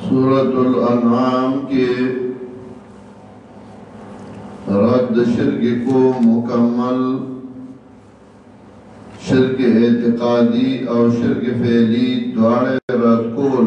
سورة الانعام کے رد شرک کو مکمل شرک اعتقادی او شرک فعلی دوارے رد کول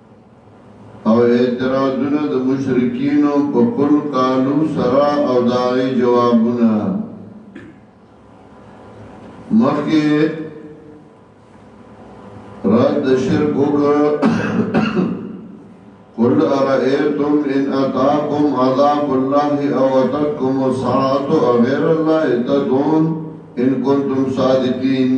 او اعتراضونه د مشرکینو په قل قالو سره او داغی جوابونه مخی رد شرک وکر قل ارائیتم ان اتاکم عذاب اللہ او اتکم ساعت غیر اللہ تدون ان کنتم صادقین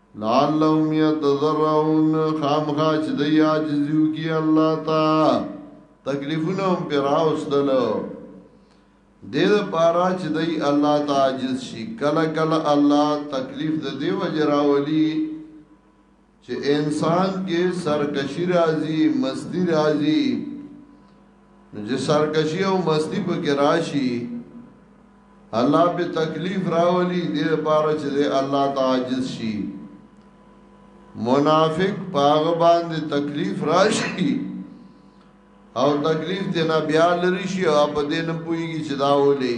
لعلهم يتضرعون خامخا چې د عاجزيو کې الله تا تکلیفونه هم پر اوسدل د دې لپاره چې د الله تا عاجز شي کله کله الله تکلیف د دې وجراولي چې انسان کې سرکشي راځي مستی راځي نو چې سرکشي او مستی په کې راشي الله په تکلیف راولي دې لپاره چې الله تعجز شي منافق پاغ باندې تکلیف راشي او تکلیف دې نه بیا لري شي او په دې نه پويږي چې دا ولې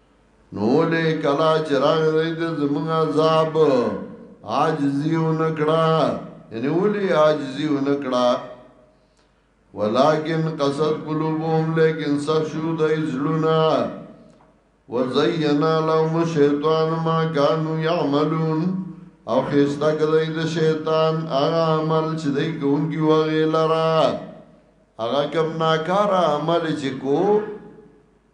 نو ولې کلا چې راغلی د زمونږ عذاب عاجزی و نکړه یعنی ولې عاجزی و نکړه ولكن قصد قلوبهم لیکن سخت شو د زړونه وزینا لهم الشیطان ما كانوا يعملون او خستا کړی د شیطان هغه عمل چې دوی کوونکی وغه لرا هغه کوم ناکاره عمل چې کو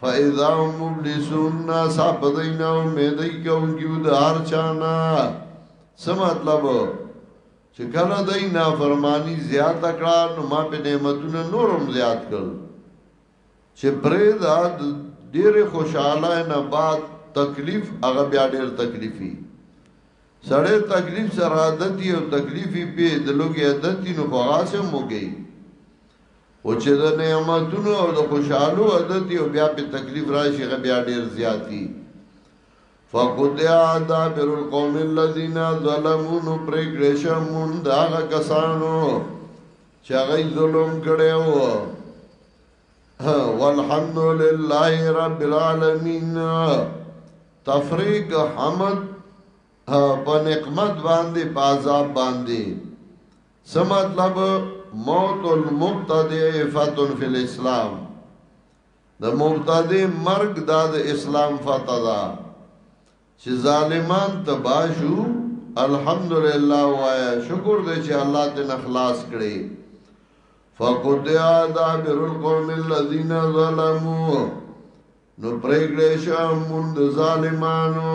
فاذا هم مبلسون ناسا پدینا امیدی کون کیو دا هر چانا سم مطلب چې کله دای نافرمانی زیات کړه نو ما په نعمتونو نورم زیات کړ چې پرې دا ډېر خوشاله نه بعد تکلیف هغه بیا ډېر تکلیفي سړی تکلیف سره عادتي او تکلیفي په دلوګي عادتي نو خاصه موګي خو چې د نعمتونو او د خوشحالو عادت یو بیا په تکلیف راشي غ بیا ډیر زیاتی فقد اعدا بر القوم الذين ظلموا نو پرګریشا مون دا کسانو چې هغه ظلم کړي وو والحمد لله رب العالمین تفریق حمد په نقمت باندې په عذاب باندې څه مطلب موت المبتدع فتن فی الاسلام د مبتدع مرګ دا د اسلام فتح ده چې ظالمان تباه شو الحمدلله وایا شکر دې چې الله دې نخلاص کړي فقطع دابر القوم الذين ظلموا نو پرېګړې شم مون د ظالمانو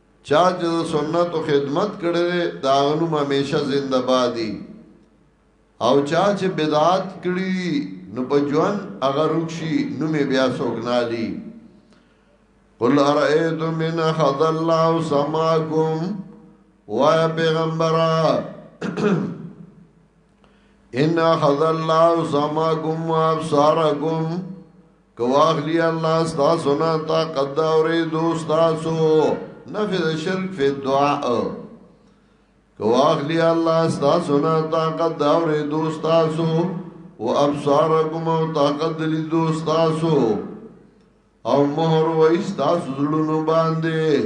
چا چې د سنتو خدمت کړی دی د هغه نوم همیشه زنده بادي او چا چې بدعت کړی نو په ژوند هغه رکشي نوم بیا څوک نه لي قل ارئیتم من حد الله سماکم وای پیغمبره ان اخذ الله سمعكم وابصاركم کواخلی الله ستا سنا تا قد اورې دوستا سو نفذ شرک فی الدعاء کواخلی الله ستا سنا تا قد اورې دوستا سو وابصاركم او تا قد لی دوستا سو او مہر وای ستا زړونو باندې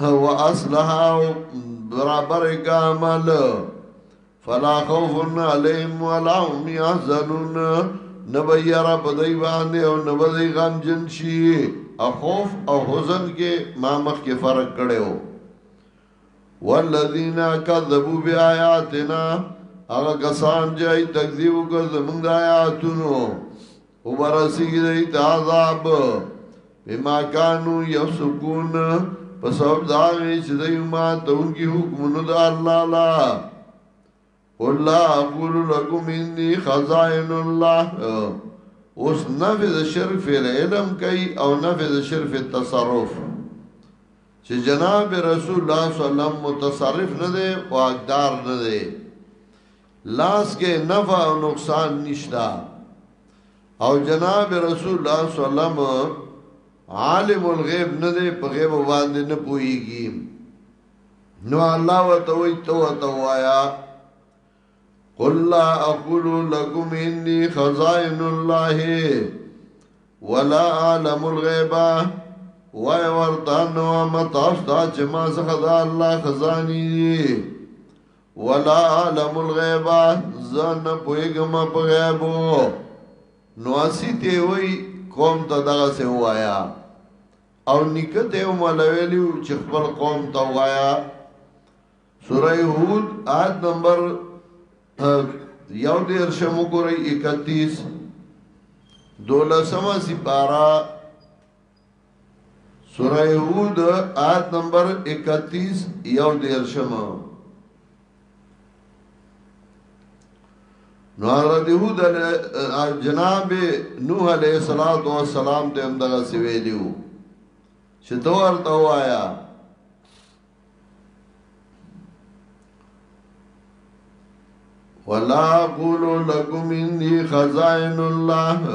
و اصلح برابر ګامل فلا خوف عليهم ولا هم يحزنون نبي رب دی باندې او نبي غم جن شي خوف او حزن کې ما مخ کې فرق کړو والذین کذبوا بیااتنا هغه کسان چې تکذیب وکړ زمونږ آیاتونو وبرسیږي د عذاب بما كانوا يفسقون په سبب دا چې د یما دونکي حکمونو د الله لا قل لا اقول لكم اني خزائن الله اوس نفذ شرف العلم کوي او نفذ شرف التصرف چې جناب رسول الله صلی الله علیه وسلم متصرف نه دی او اقدار نه دی لاس کې نفع او نقصان نشتا او جناب رسول الله صلی الله علیه وسلم عالم الغیب نه دی په غیب باندې نه پويږي نو الله وتوي تو توایا قل لا اقول لكم اني خزائن الله ولا اعلم الغيب وای ورته نو متاسو چې ما څخه دا الله خزاني ولا علم الغیب زن پویګم په غیبو نو اسی ته وای قوم ته دغه سه وایا او نکته او ملویلی چې خپل قوم ته وایا سوره هود آیت نمبر یو دیر شمو گوری اکتیس دولسمه سپارا سوره هود آیت نمبر 31 یو دیرشم نو حضرت هود جناب نوح علیہ الصلوۃ والسلام ته هم دغه سویلیو چې تو ورته وایا ولا اقول لكم اني خزائن الله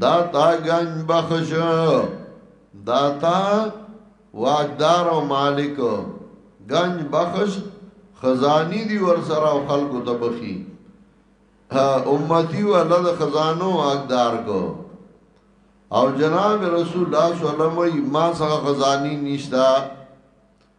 دا تا گنج بخش دا تا واقدار او مالک گنج بخش خزانی دی ورسره او خلقو تبخی امتی والا دا خزانو واقدار کو او جناب رسول الله صلی الله علیه وسلم ما سره خزانی نشتا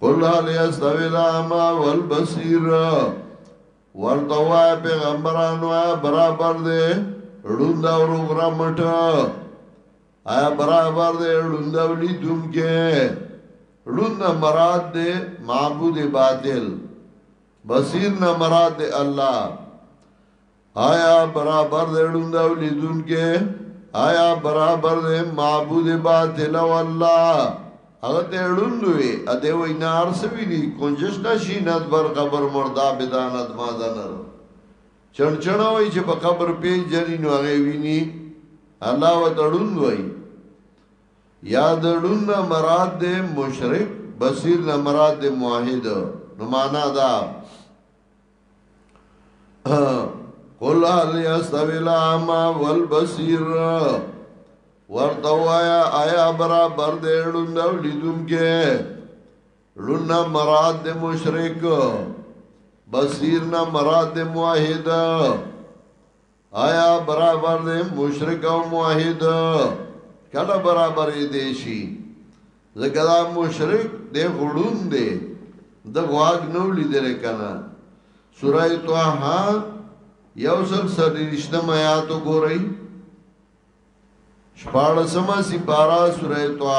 قل هل يستوي الأعمى والبصير ورته وای پیغمبرانو آیا برابر دی ړوند او روغرا مټ آیا برابر دی ړوند او لیدون کې ړوند نه مراد دی معبود باطل بصیر نه مراد دی الله آیا برابر دی ړوند او لیدونکې آیا برابر دی معبود باطل او الله هغه ته ړوند وي ا دې وای نه ارسوي دي کنجش نشي نه بر قبر مردا بدانت ما دنر چړ چړ وای چې په قبر پی جری نو هغه ویني الله و تړون وای یا دړون نه مراد دې مشرک بصیر نه مراد دې موحد نو معنا دا قل هل يستوي الأعمى والبصير ورته وایا آیا برابر دی ړوند او لیدونکې ړوند مراد د مشرک بصیر نه مراد د موحد آیا برابر دی مشرک او موحد کله برابر دی شي ځکه دا مشرک دی غړون دی د غواګ نو لیدل کنه سوره طه یو سل سرشته میات وګورئ شپاړسمه سپارا سوره طه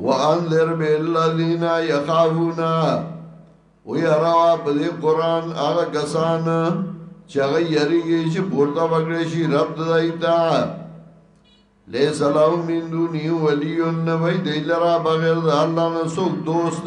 وانذر بالذین یخافون او یروا په دې قران هغه کسان چې هغه یریږي چې پورته وګړي شي رب دای تا لیس لو من دونی ولی نوی دی لرا بغیر دا اللہ نسوک دوست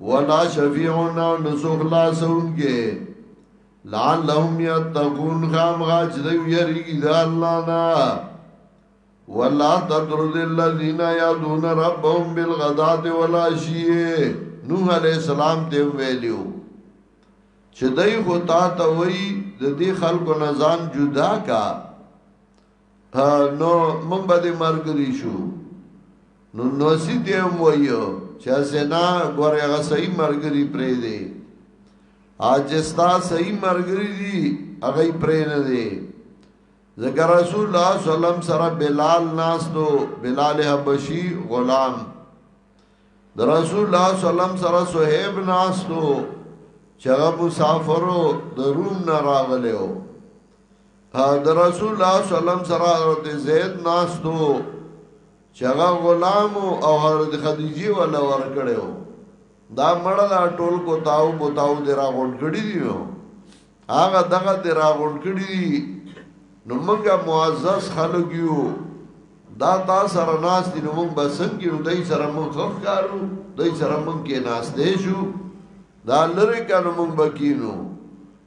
ولا شفیعون او نسو خلاصون کې لعن لهم یتقون خام غاچ دی یریږي د الله نه ولا تطرد الذين يدعون ربهم بالغداة والعشي نوح علیہ السلام ته ویلو چې دای خو تا ته وای د دې خلکو نه ځان جدا کا ها نو من به دې مرګري شو نو نو سي ته هم وایو چې سینا ګوره هغه صحیح مرګري پرې دی اجستا صحیح مرګري دي هغه پرې نه دی ذکر رسول الله صلی الله علیه وسلم سره بلال ناس تو بلال حبشي غلام د رسول الله صلی الله علیه وسلم سره صہیب ناس تو چغه مسافرو د روم نه راغلو د رسول الله صلی الله علیه وسلم سره حضرت زید ناستو چې هغه غلام او حضرت خدیجه ولا ور کړو دا مړه دا ټول کو تاو کو تاو دی را غونډ کړی دی نو هغه دغه دی را غونډ کړی دی نو موږ معزز خلک یو دا تا سره ناس دی نو موږ بسن کیو دای سره موږ خف کارو دای سره موږ کې ناس دی شو دا لری کنه موږ بکینو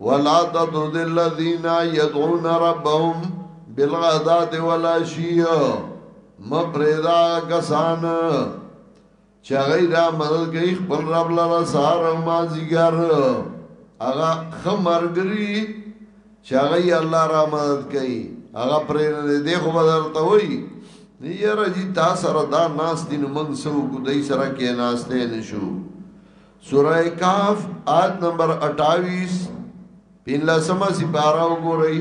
ولا تطرد الذين يدعون ربهم بالغداة والعشي مپریدا کسان چې هغه را مدد کوي خپل رب لاره سهار او مازیګر هغه خمرګری چې هغه الله را مدد کوي هغه پرې نه دی خو بدل ته وای یاره جی تاسو را دا ناس دین من سو کو دای سره کې ناس ته نشو سوره کاف آیت نمبر 28 پنځمه سپاره وګورئ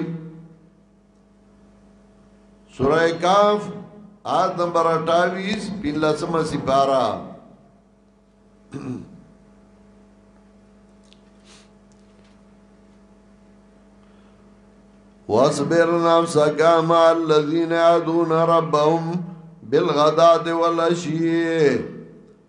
سوره کاف آیت نمبر 28 پنځمه سپاره واصبر نفسك مع الذين يدعون ربهم بالغداة والعشي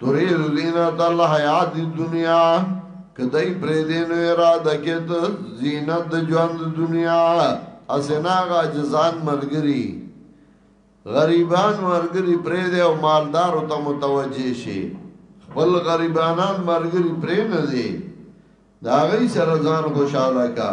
تريد زینت الحیات الدنیا کدی پریدینو اراده کت زینت جواند دنیا اسناغا جزان ملگری غریبان مرګري پرې دی او مالدار ته متوجي شي خپل غریبانان مرګري پرې نه دی دا غي سره ځان خوشاله کا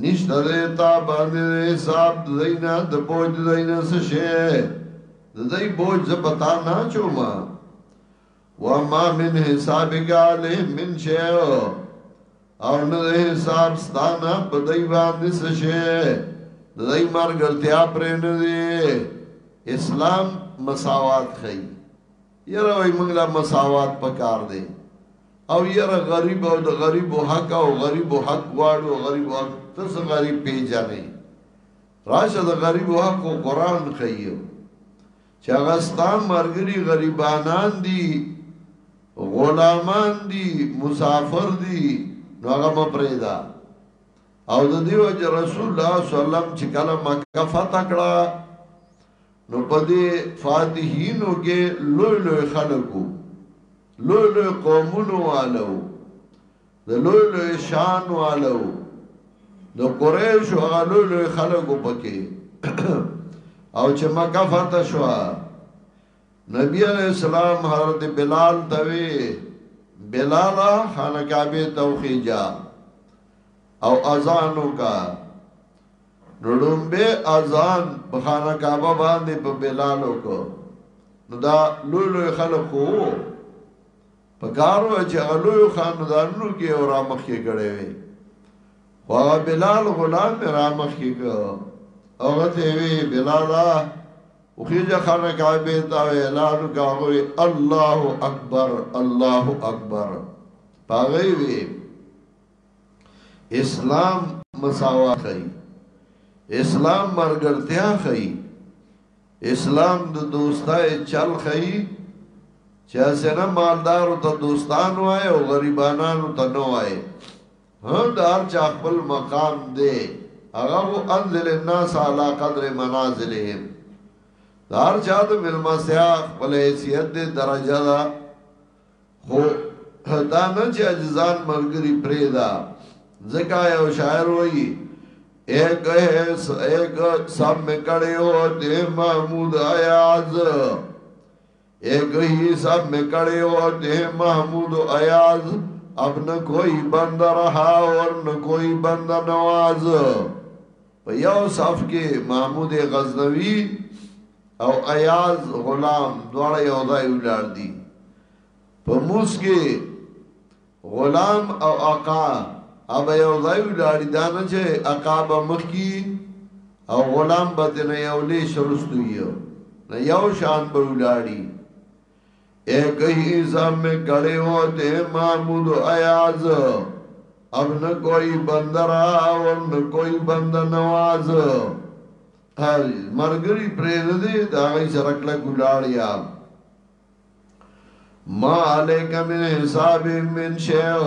نشته دی تا باندې د حساب د دوی نه د بوج د دوی نه څه شی د دوی بوج زه په تا نه اچوم وما من حسابک علیهم من شی او نه د حساب ستانه په دوی باندې څه شی د دوی مرګرتیا پرې نه دی اسلام مساوات ښيي یره وای موږ لا مساوات پکار دی او یره غریب او د غریب حق او غریب حق غواړو غریب حق ته څه غریب پیژنې راشه د غریب حق او قران خیو چې هغه ستان مرګري غریبانان دي غلامان دي مسافر دي نو هغه مپریدا او د دیو رسول الله صلی الله علیه وسلم چې کله مکه فتح کړه نو په دې فاتحینو کې لوی لوی خلکو لوی لوی قومونو والو د لوی لوی شان والو د قریش او هغه لوی لوی خلکو پکې او چې مکه فتح شو نبی علیہ السلام حضرت بلال توی بلالا خانکابه توخی جا او ازانو کا نو ړومبی اذان په خانه کعبه باندې په بلال وکړو نو دا لوی لوی خلک خو په کارو چې هغه لوی خاندانونو کې او را مخکې کړي وي خو هغه بلال غلام را مخکې کړ هغه ته وی بلالا او خیجه خانه کعبه تا وی اعلان کاوی الله اکبر الله اکبر پاغي وی اسلام مساوا خي اسلام مرګرتیا خي اسلام د دوستای چل خي چې اسنه مالدار ته دوستان وای او غریبانو ته نه وای هر دار چا خپل مقام دی هغه انزل الناس علی قدر منازلهم دار چا د ملما سیا خپل حیثیت دی درجه ده خو دا نه چې عجزان ملګری پریدا ځکه یو شاعر وایي ایک ہے ایک سب میں کڑے ہوتے محمود ایاز ایک ہی سب میں کڑے ہوتے محمود ایاز اب نہ کوئی بند رہا اور نہ کوئی بند نواز په یو صف کې محمود غزنوی او ایاز غلام دواړه یو ځای ولار دي په موس کې غلام او آقا اب یو ځای ولار دي دا نه چې آقا به مخ کې او غلام به نه یو لې شرستو یو نه یو شان به ولاري اے کئی سب میں کڑے ہوتے محمود ایاز اب نہ کوئی بندہ رہا اور نہ کوئی بندہ نواز مرګري پرې نه دی دا غي سره کله ګلاړیا ما علیک من حساب من شیء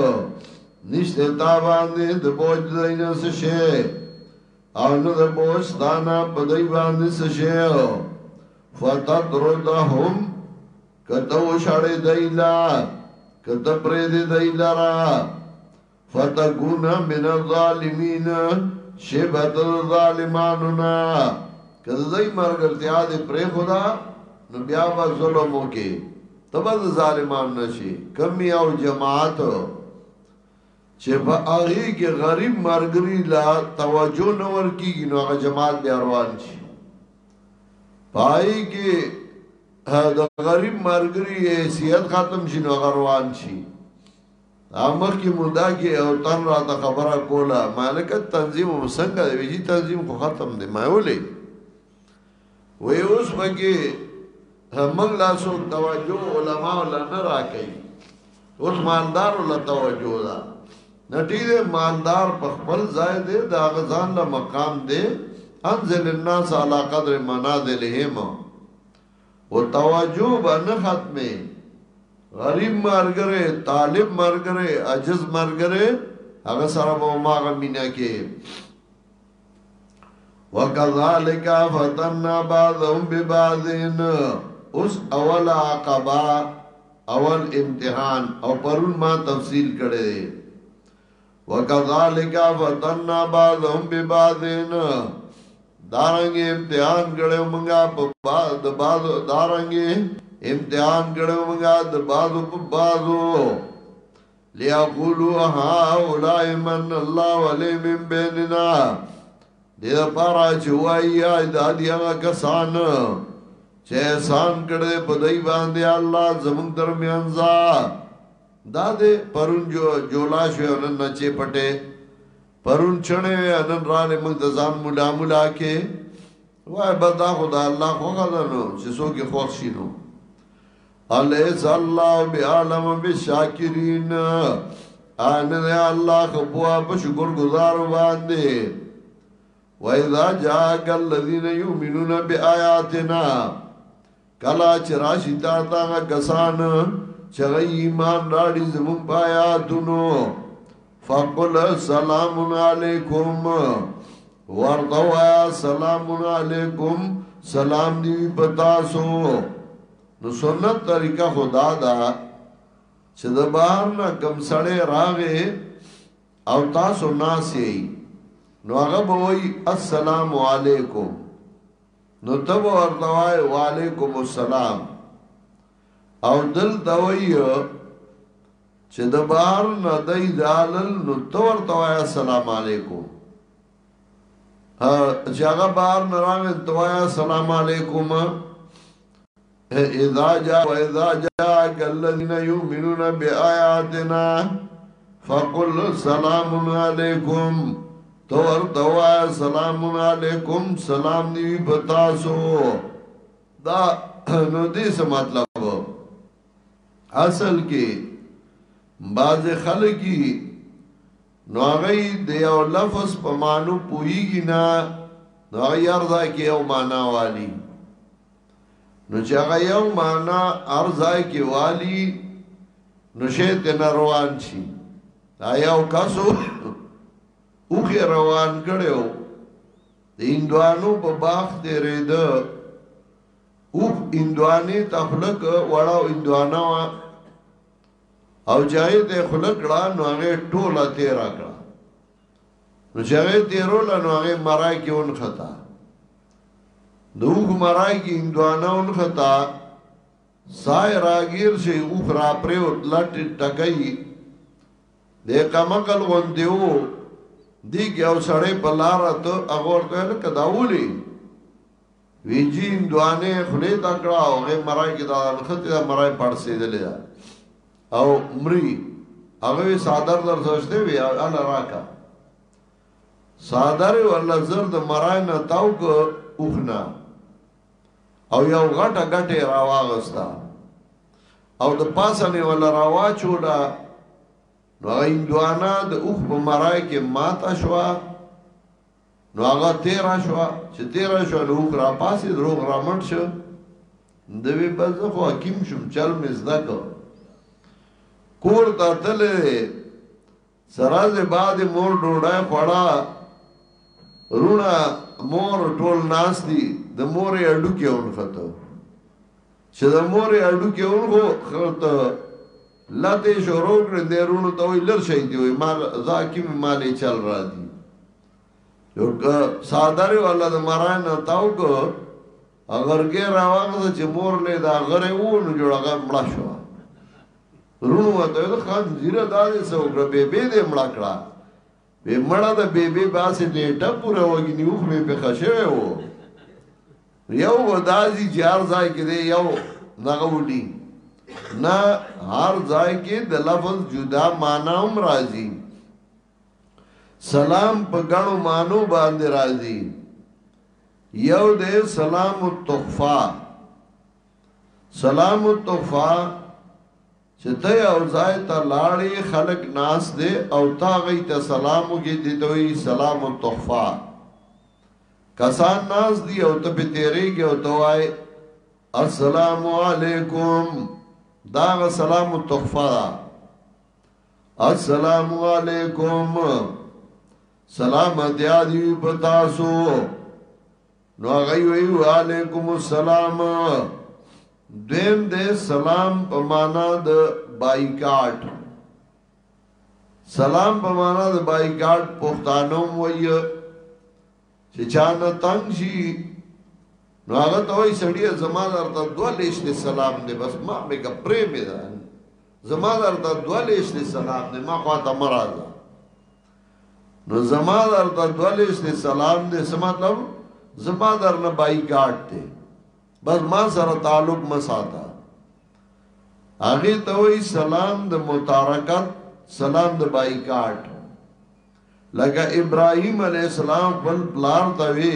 نشته تا باندې د بوج دینه څه شی او نه د بوج دانا په دای باندې څه شی فتطردهم که ته وشړې دی لا که ته پرېږدې دی لره فتکون من الظالمین شی به ته د ظالمانو نه که د دوی ملګرتیا دې پرېښوده نو بیا به ظلم وکړې ته به د ظالمانو نه شې کمی او جماعت چې په هغې کې غریب مرګري لا توجه نه ورکیږي نو هغه جماعت بیا روان شي پای کې د غریب مرګري حیثیت ختم شي نو هغه روان شي امر کې مودا کې او تن را ته خبره کوله مالک تنظیم وسنګ دی ویجی تنظیم خو ختم دی ما ولې وی اوس بګي موږ لا سو توجه علما ولا نه راکې اوس مالدار ولا توجه دا نتیجه مالدار په خپل ځای دی دا غزان له مقام دی انزل الناس على قدر منازلهم او توجه باندې ختمه غریب مرګره طالب مرګره عجز مرګره هغه سره به ما غمینا کې وکذالک فتننا بعضهم ببعضین اوس اول عقبہ اول امتحان او پرون ما تفصیل کړی دی وکذالک فتننا بعضهم ببعضین دارنګ امتحان کړو مونږه په بعض د بعض دارنګ امتحان کړو مونږه د بعض په بعضو ليقولوا هؤلاء من الله عليهم من بيننا دې لپاره چې وایي دا دی هغه کسان چې احسان کړي په دای باندې الله زموږ درمیان ځا دا دې پرون جو جولا شو نن نچې پټه پرون چنه نن را لې موږ د ځان مولا مولا کې وای بدا خدا الله خو غزنو چې څوک خوښ شینو الیس الله بعالم بالشاکرین ان الله خپوا په شکر گزار باندې وَإِذَا جَاءَكَ الَّذِينَ يُؤْمِنُونَ بِآيَاتِنَا کلا چې راشي تا تا کسان چې ایمان راړي زمون پایا دونو فقل سلام علیکم ورته وایا سلام علیکم سلام دی پتا سو نو سنت طریقه خو دا ده چې د بهر نه کم سړی راغې او تاسو ناس یې نو هغه به وای السلام علیکم نو تب ورته وای وعلیکم السلام او دل دوی چې د بهر نه دای دالل نو تور توای السلام علیکم چې هغه بار نه راغی ته وایا سلام علیکم اذا جاء واذا جاء الذين يؤمنون بآياتنا فقل سلام علیکم تو ورته وایا سلام علیکم سلام دی بتاسو دا نو دې څه مطلب اصل کې باز خلک نو هغه د یو لفظ په معنی پوهیږي نه نو هغه یرضا کې یو معنا والی نو چې هغه یو معنا ارضا کې والی نو شه د روان شي دا یو کسو او کې روان کړو د اندوانو په باغ دې رید او اندوانې تخلق وړاو اندوانا او چې هغې ته یې خوله کړه نو هغې ټوله تېره کړه نو چې هغې تېروله نو هغې مرای کې ونښته د اوښ مرای کې هندوانه ونښته سای راګیر شي اوښ را پرېوت لټ ټکۍ د کمکل غوندې و دیږي او سړی په لاره ته هغه ورته لکه دا ولي وی جیم دوانه خلی تکړه او غي مرای کې دا نخته دا مرای پړسېدلې دا او مری هغه صادر در سوچته وی انا راکا صادر ولا زرد مرای نه تاو کو اوخنا او یو غټه غټه راواغستا او د پاسه نه ولا راواچولا نو ایندوانا د اوخ په مرای کې ماتا شوا نو هغه تیرا شو چې تیرا شو نو کرا پاسې درو غرامټ شو دوی بس خو حکیم شوم چل مې زده کو کور ته تلې سراز بعد مور ډوډۍ خوړا رونا مور ټول ناس دي د مور اډو کې اون خطو چې د مور اډو کې اون خو خرته لته شروع کړې دې رونو ته وي لر شي دی ما زا کی مالې چل را دي یو سادر ولا د مران تاو کو اگر کې راوغه چې مور له دا غره و نو جوړغه مړ شو رونو ته د خان زیره دالې سو کړ به به دې مړ کړه وې مړه د بیبي باسې نیټه پوره وګنی اوخ به په خشوي وو یو ودازي جار ځای کې دی یو دغه وډي نه هر ځای کې د لفظ جدا معنا هم راځي سلام په غړو مانو باندې راځي یو دې سلام التخفا سلام التخفا چې ته یو ځای ته لاړې خلک ناس دی او تا غي ته سلام وګي دي دوی سلام تحفه کسان ناس دی او ته به تیرېږي او توای السلام علیکم دا غ سلام تحفه السلام علیکم سلام دی دی پتاسو نو هغه وی وعلیکم السلام دویم د سلام په معنا د بایکاټ سلام په معنا د بایکاټ پښتانو وی چې چانه تنگ شي نو هغه ته وی سړی زما درته دوه لیش د سلام دی بس ما مې کپرې مې ده زما درته دوه لیش د سلام دی ما خواته مراد نو زما در ته دولس دی سلام دی څه مطلب زما در نه بایکاټ دی بس ما سره تعلق مه ساته هغې ته وایي سلام د متارکت سلام د بایکاټ لکه ابراهیم علیه السلام خپل پلار ته وی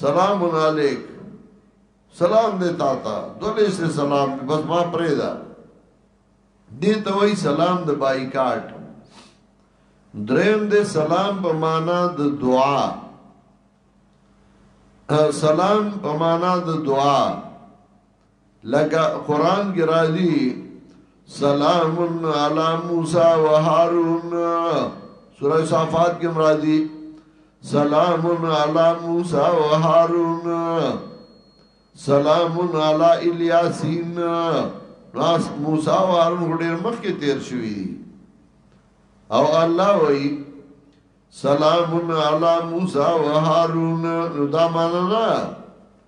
سلام علیک سلام دې تا ته دولې سه سلام بس ما پرې دا دې ته وای سلام د بایکاټ دریم دې سلام په معنا د دعا سلام په معنا د دعا لکه قرآن کی راضی سلام علی موسیٰ و حارون سورہ صافات کی مرادی سلام علی موسیٰ و حارون سلام علی الیاسین ناس موسیٰ و حارون خو دیر مخ کی تیر شوی دی او الله وی سلام علی موسیٰ و حارون نو دا مانا نا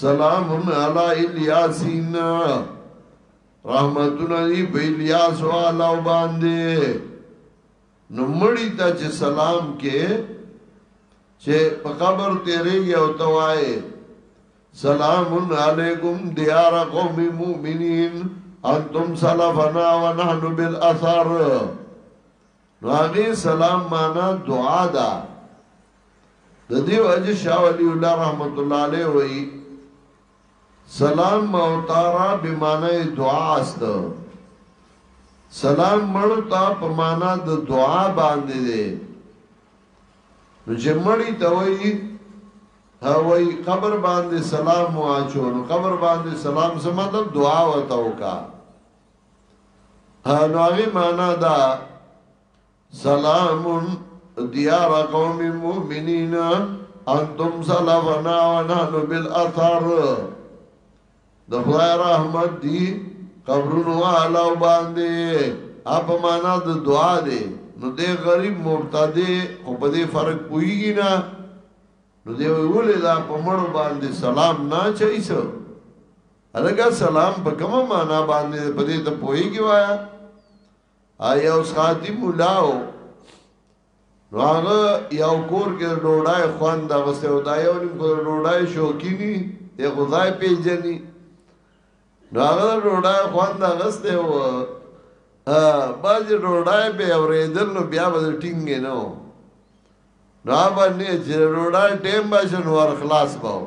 سلام علی الیاسین رحمتونه دی په الیاس والو باندې نو مړی ته چې سلام کې چې په قبر تیرې یو توای سلام علیکم دیار قوم مومنین انتم سلفنا ونحن بالاثر نو هغه سلام معنا دعا ده د دې وجه شاه ولی الله رحمت الله علیه وی سلام موتارا به معنی دعا است سلام مړو ته په معنا د دعا باندې ده نو چې مړی ته وی هوای قبر باندې سلام واچو نو قبر باندې سلام څه مطلب دعا ورته وکا نو هغه معنا دا سلام دیار قوم مومنین انتم سلفنا ونحن بالاثر د خدای رحمت دی قبرونو والا باندې اپ معنا د دعا دی نو دې غریب مبتدی خو په دې فرق کویږي نه نو دې ولې دا په مړ باندې سلام نه چایسو هلکه سلام په کومه معنا باندې په دې ته پوهیږي وایا آیا اوس خادي مولاو نو هغه یو کور کې ډوډۍ خوان دا غسه او دا یو نیم کور ډوډۍ شوکینی یې خدای پیژني نو هغه ډوډۍ خوان دا غسه او باز ډوډۍ به اورېدل نو بیا به ټینګ نه نو نو باندې چې ډوډۍ ټیم باشه نو خلاص باو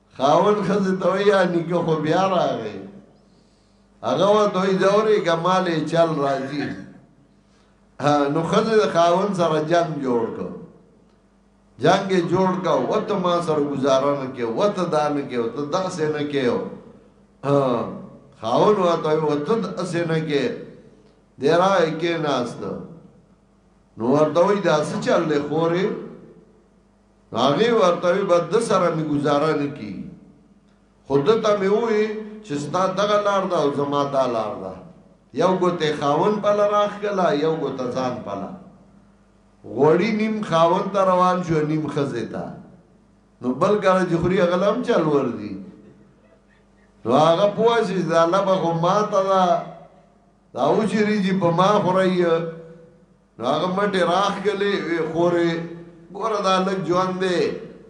خاون خزه ته ویا نیکه خو بیا راغی هغه و دوی دوري کمالې چل راځي نو خزه د خاون سره جنگ جوړ کو جنگ جوړ کا وته ما سره گزاره نه کې وته دان کې وته داسې نه کې خاون و ته وته داسې نه کې دیرا کې ناست نو ورته وی داسې چل له خورې هغه ورته وی بد د سره می گزاره نه کی خود ته می وی چې ستا دغه لار ده او زما دا لار ده یو ګوته خاون په لراخ کلا یو ګوته ځان پلا غوړی نیم خاون ته روان شو نیم خزه تا نو بل کله چې خوري غلام چل ور دي نو هغه پوه شي دا لبه ما ته دا دا اوچری چې په ما خورایه نو هغه مټې راخګلې وی خورې ګوره دا لږ ژوند دی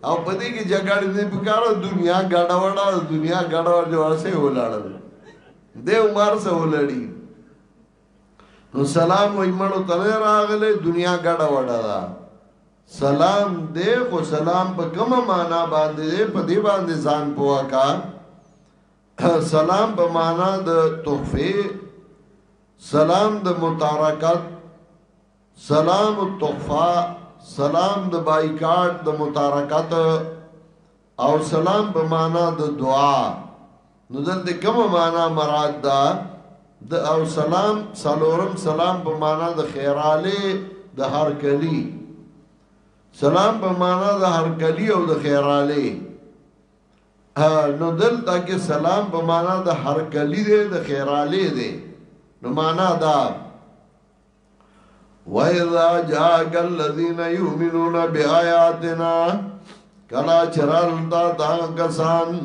او په دې کې جګړې نه پکاره دنیا ګډوډه دنیا ګډوډ جوړ سه ولاړل دی عمر سه ولړی نو سلام وای مړو ته راغله دنیا ګډوډه ده سلام دې خو سلام په کومه معنا باندې په دې باندې ځان پوکا سلام په معنا د تحفه سلام د متارکت سلام التحفه سلام د بایکاټ د متارکت او سلام په معنا د دعا نو دلته کوم معنا مراد ده د او سلام سلورم سلام په معنا د خیراله د هر کلی سلام په معنا د هر کلی او د خیراله نو دلته کې سلام په معنا د هرکلی دی د خیرالی دی نو معنا دا وَإِذَا جَاءَكَ الَّذِينَ يُؤْمِنُونَ بِآيَاتِنَا کلا چرال تا تا کسان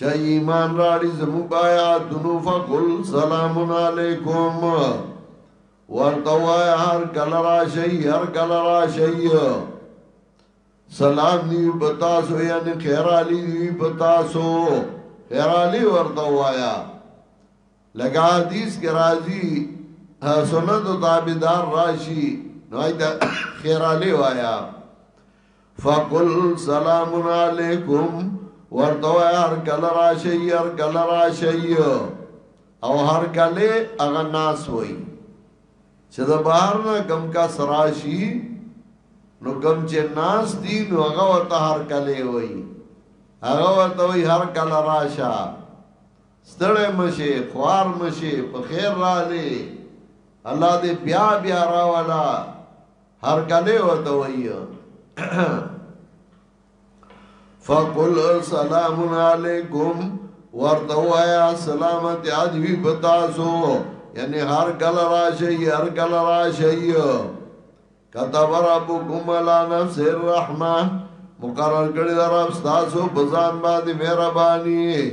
چا ایمان راړي زمو پایا دنو فقل سلام علیکم ورته وای هر کله راشي هر کله راشي سلام دی بتاسو یعنی خیرالی دی بتاسو خیرالی ورته وایا لگا حدیث کے راضی سنت و تابدار راشی نوائی تا خیرالی وایا فقل سلام علیکم ورته وایا هر کله راشی هر کله راشی او هر کله اغا ناس وئی چه د بهر نه کم کس راشی نو کم چه ناس دی نو هغه ورته هر کله وای هغه ورته وای هر کله راشه ستړی مشه خوار مشه په خیر را لې الله دې بیا بیا راوالا هر کله ورته وای فقل سلام علیکم ورته وایا سلامت ادوی بتاسو یعنی هر گل راشی هر گل راشی کتب ربکم علی نفس الرحمه مقرر کړی در اب تاسو بزان باندې مهرباني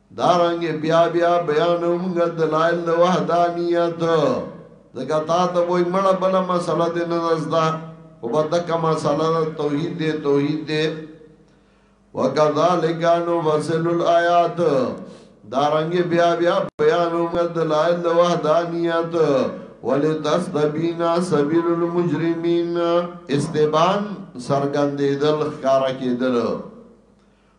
دارنګه بیا بیا بیانو مونږ دلائل د وحدانیت ځکه تا ته وای مړه بل مسله دې نه زده او په دغه مسله توحید دې توحید دې وکذالک انو فصل الایات دارنګ بیا بیا بیان عمر دلائل د وحدانیت ولتستبینا سبیل المجرمین استبان سرګندیدل ښکارا کېدل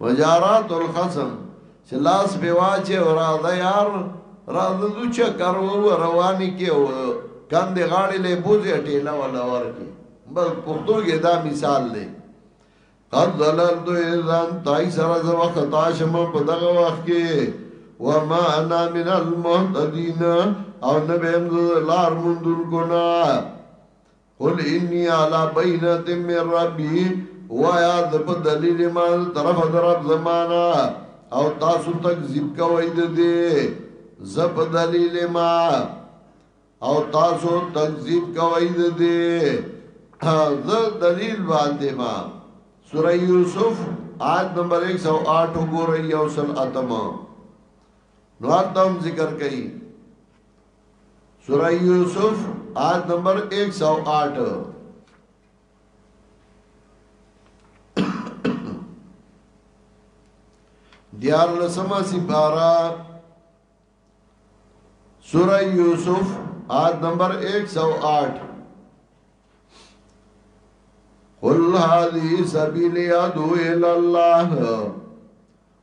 وجارات الخصم چې لاس به واچي او راځه یار راځه د چکر وو رواني کې او کاندې غاړې له بوزي ټیلا ولا ورکی بس پښتو کې دا مثال دی قد ضللت اذن تای سره زو خطا شم په دغه وخت کې وما انا من المهتدين او نبیم لار مندل کنا قل انی علی بینة من ربی، ووایه زه په دلیل یمه د طرفه د رب زما نه او تاسو تکذیب کوئ د دې، زه په دلیل یمه او تاسو تکذیب کوئ د دې، زه دلیل باندې ما سوره یوسف آیت نمبر 108 وګورئ یو سل اتم نو تم ذکر کړي سوره یوسف آیت نمبر ایک سو آٹھ دیار لسما سپارا سورہ یوسف آیت نمبر ایک سو آٹھ قل هذه سبيلي ادعو الى الله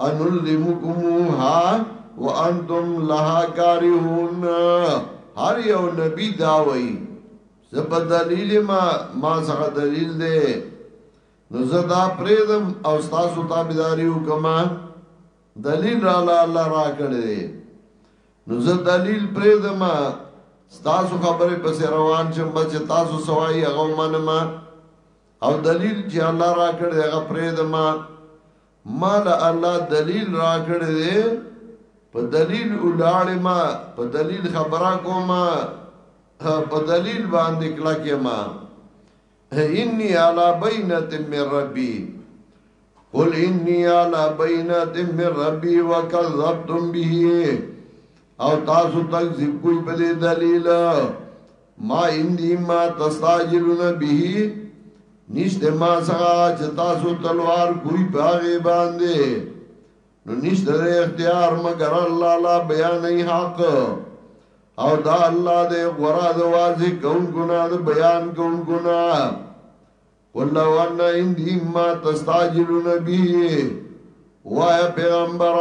انلزمکموها وانتم لها کارهون هر یو نبی دا وای زب دلیل ما ما څنګه دلیل دی نو زدا پریدم او تاسو تابعداري وکما دلیل را لا الله را کړی نو زه دلیل پریدم تاسو خبره پس روان شم بچ تاسو سوای هغه منما او دلیل چې الله را کړی هغه پریدم ماله الله دلیل راکړی دی په دلیل ولاړې ما په دلیل خبره کوم په دلیل باندې کلا کې ما انی علی بینت من ربی قل انی علی بینت من ربی وکذبتم به او تاسو تکذیب کوئی په دلیل ما اندی ما تستاجلون به نشته ما سره چې تاسو تلوار کوی پاغه باندې نو نشته اختیار مگر الله لا بیان نه حق او دا الله دې غرا د واځي کون ګنا د بیان کون ګنا قل لو ان عندي ما تستعجلون به وای پیغمبر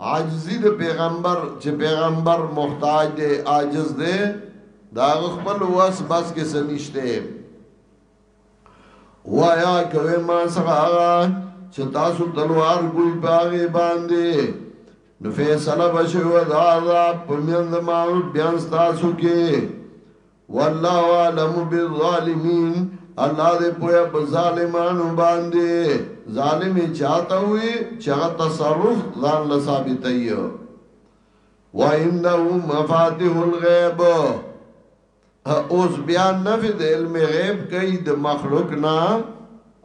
عاجزی د پیغمبر چې پیغمبر محتاج دی عاجز دی دا خپل واس بس کې سنشته وایا کوي ما سره چې تاسو تلوار کوی باغې باندې نو فیصله بشو دا عذاب پمیند ما بیان تاسو کې والله اعلم بالظالمین الله دې پویا په ظالمانو باندې ظالم چاته وي چې هغه تصرف ځان له ثابت ایو و انه مفاتيح الغیب اوس بیا نفي د علم غیب کوي د مخلوق نه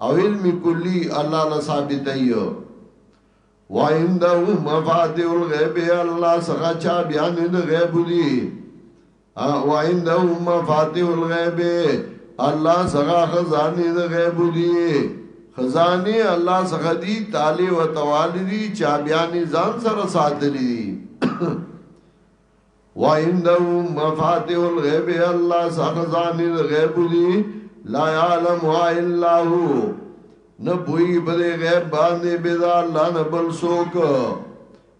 او علم کلی الله له ثابت ایو و انه مفاتيح الغیب الله څخه چا بیان د غیب دي او عنده مفاتيح الغيب الله څنګه خزانه د غیب دی خزانه الله څنګه دی تعالی و تعالی دی چا بیان ځان سره ساتلی و عنده مفاتيح الغيب الله څنګه خزانه د غیب دی لا يعلم الا هو نه پوي بده غیب باندې بيد الله نه بل څوک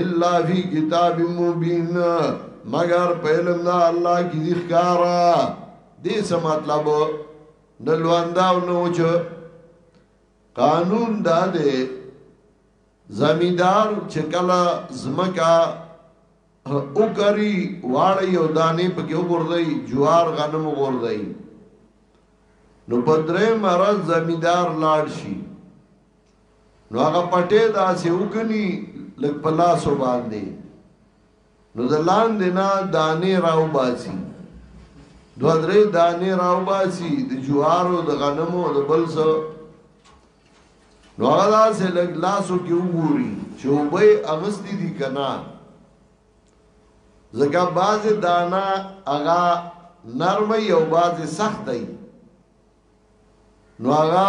الا فی کتاب مبین مگر په علم دا الله کی دی ښکارا دې څه مطلب نه لواندا او نه وچ قانون دا دې زمیدار چې کله زمکا او کری واړی یو دانه په کې وګورځي جوار غنم وګورځي نو په درې مرز زمیدار لاړ شي نو هغه پټه دا چې وګني لګ په لاس باندې نو ځلان دی نه دانې راو باسي دو درې دانې راو باسي د جوارو د غنمو د بل څه نو هغه دا چې لګ لاسو کې وګوري چې وبې اغستی دي کنا زګه باز دانا هغه نرمه یو باز سخت دی نو هغه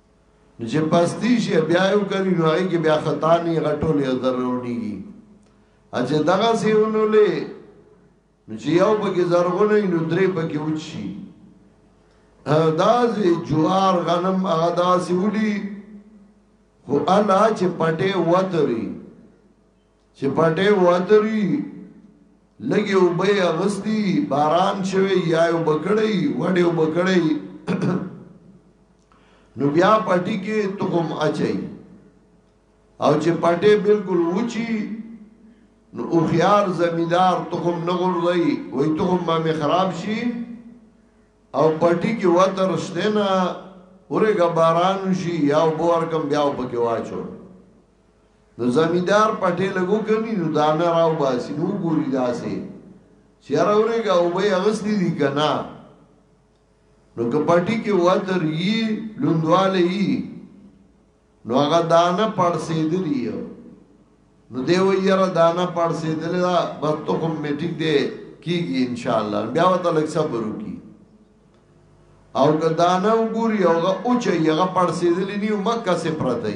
نو چې پستی شي بیا یو کوي نو هغه کې بیا خطا نه غټولې او ضروريږي اجه دغه سیونو له نو چې یو پکې زرغونه نو درې پکې وچی دا زی جوار غنم هغه داسې ولي خو الله چې پټه وتري چې پټې واتر وي لګي او به اغستی باران شوی یا یو بکړی وډیو بکړی نو بیا پټی کې تخم اچي او چې پټې بالکل وچی نو او خيار زمیدار تخم نغور دی وای تخم ما می خراب شي او پټی کې واتر شته نه اورګه باران شي یا بور کم بیا وبکه واچو د زمیندار پټې لګو کني نو دا نه راو باسي نو ګوري داسې چې راورېګا او به اغستی دي کنا نو کپټي کې وتر یي لوندواله یي نو هغه دانه پړسېدلی یو نو دی و یره دانه پړسېدل دا بس ته کوم میټیک دی کیږي ان شاء الله بیا وته لک صبر وکي او که دانه وګوري هغه اوچي هغه پړسېدلی نیو مکه سي پرته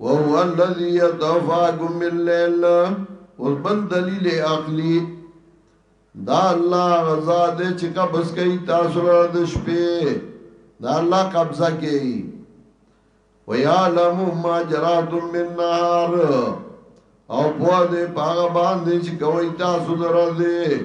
وهو الذي يتوفاكم بالليل اوس بل دلیل عقلی دا الله غزا دې چې قبض کوي تاسو را د شپې دا الله قبضه کوي ويعلم ما جراتم بالنهار او په دې باغ باندې چې کوي تاسو درځي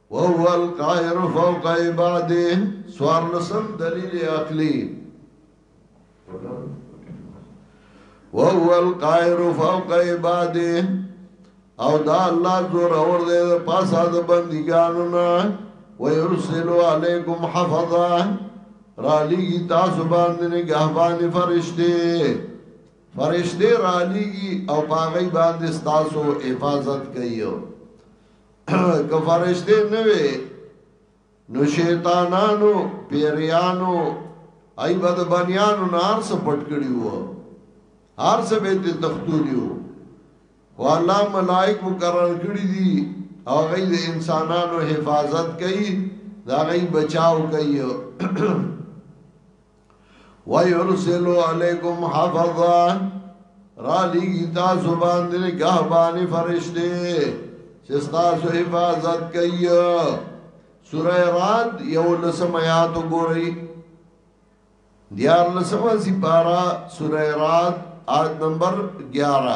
وهو القاهر فوق عباده سوار لسم دلیل عقلی وهو القاهر فوق عباده او دا الله زور اور دے پاسا د بندګانو نا ويرسل عليكم حفظا را لګي تاسو باندې نگهبان فرشته فرشته را لګي او پاغي باندې تاسو حفاظت کوي که فرشته نه وي نو شیطانانو پیریانو ای بد بنیانو نار څه پټ کړی وو هر څه به دې تختونیو او الله ملائک مقرر کړی دي او غي د انسانانو حفاظت کوي دا غي بچاو کوي ويرسل عليكم حفظا را لګي تاسو باندې نگهباني فرشته چې تاسو حفاظت کوي سوره رات یو لسم آیات وګورئ دیار لسم سپارا سوره رات آیت نمبر 11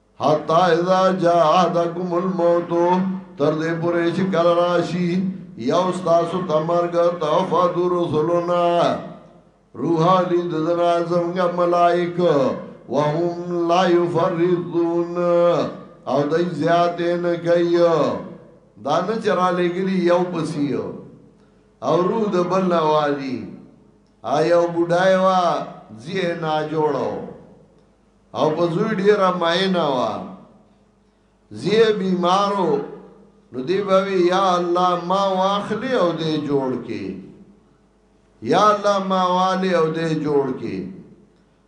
حتا اذا جاء احدكم الموت تر دې پورې چې کله راشي یو تاسو تمرګ توفد رسولنا روح دې د زنا زمګه ملائک وهم لا يفرضون او دای زیات نه کوي دا نه چرا لګلی یو پسیو او روح د بل نه والی آیا بډای وا زی نه جوړو او په زوی ډیره ماینه وا زی بیمارو نو دی بوي یا الله ما واخلی او دې جوړ کې یا الله ما والی او دې جوړ کې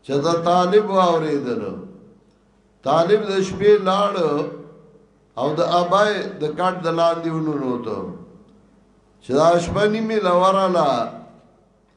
چې دا طالب واورېدل طالب د شپې لاړ او د ابای د کټ د لاندې ونونو ته چې دا شپه نیمه لوراله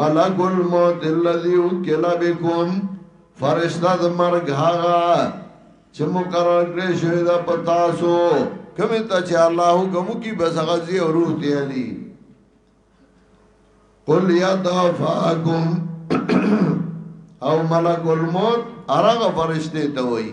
ملک الموت الذي وکل بكم فرشتہ د مرګ هغه چې مقرر کړی شوی دا پتا سو کوم ته چې الله حکم کی بس غزي او روح دی علي قل یا دافعکم او ملک الموت ارغه فرشته ته وایي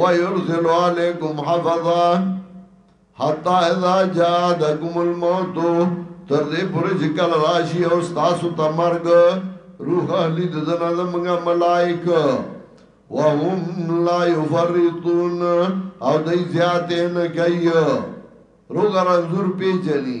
ويرسل عليكم حفظا حتى اذا جاءكم الموت تر دې پورې چې کله راشي او تاسو ته مرګ روح اهلی د زنه زمونږه ملائک وهم لا يفرطون او دای زیاته نه کوي روغ رنزور پیجنی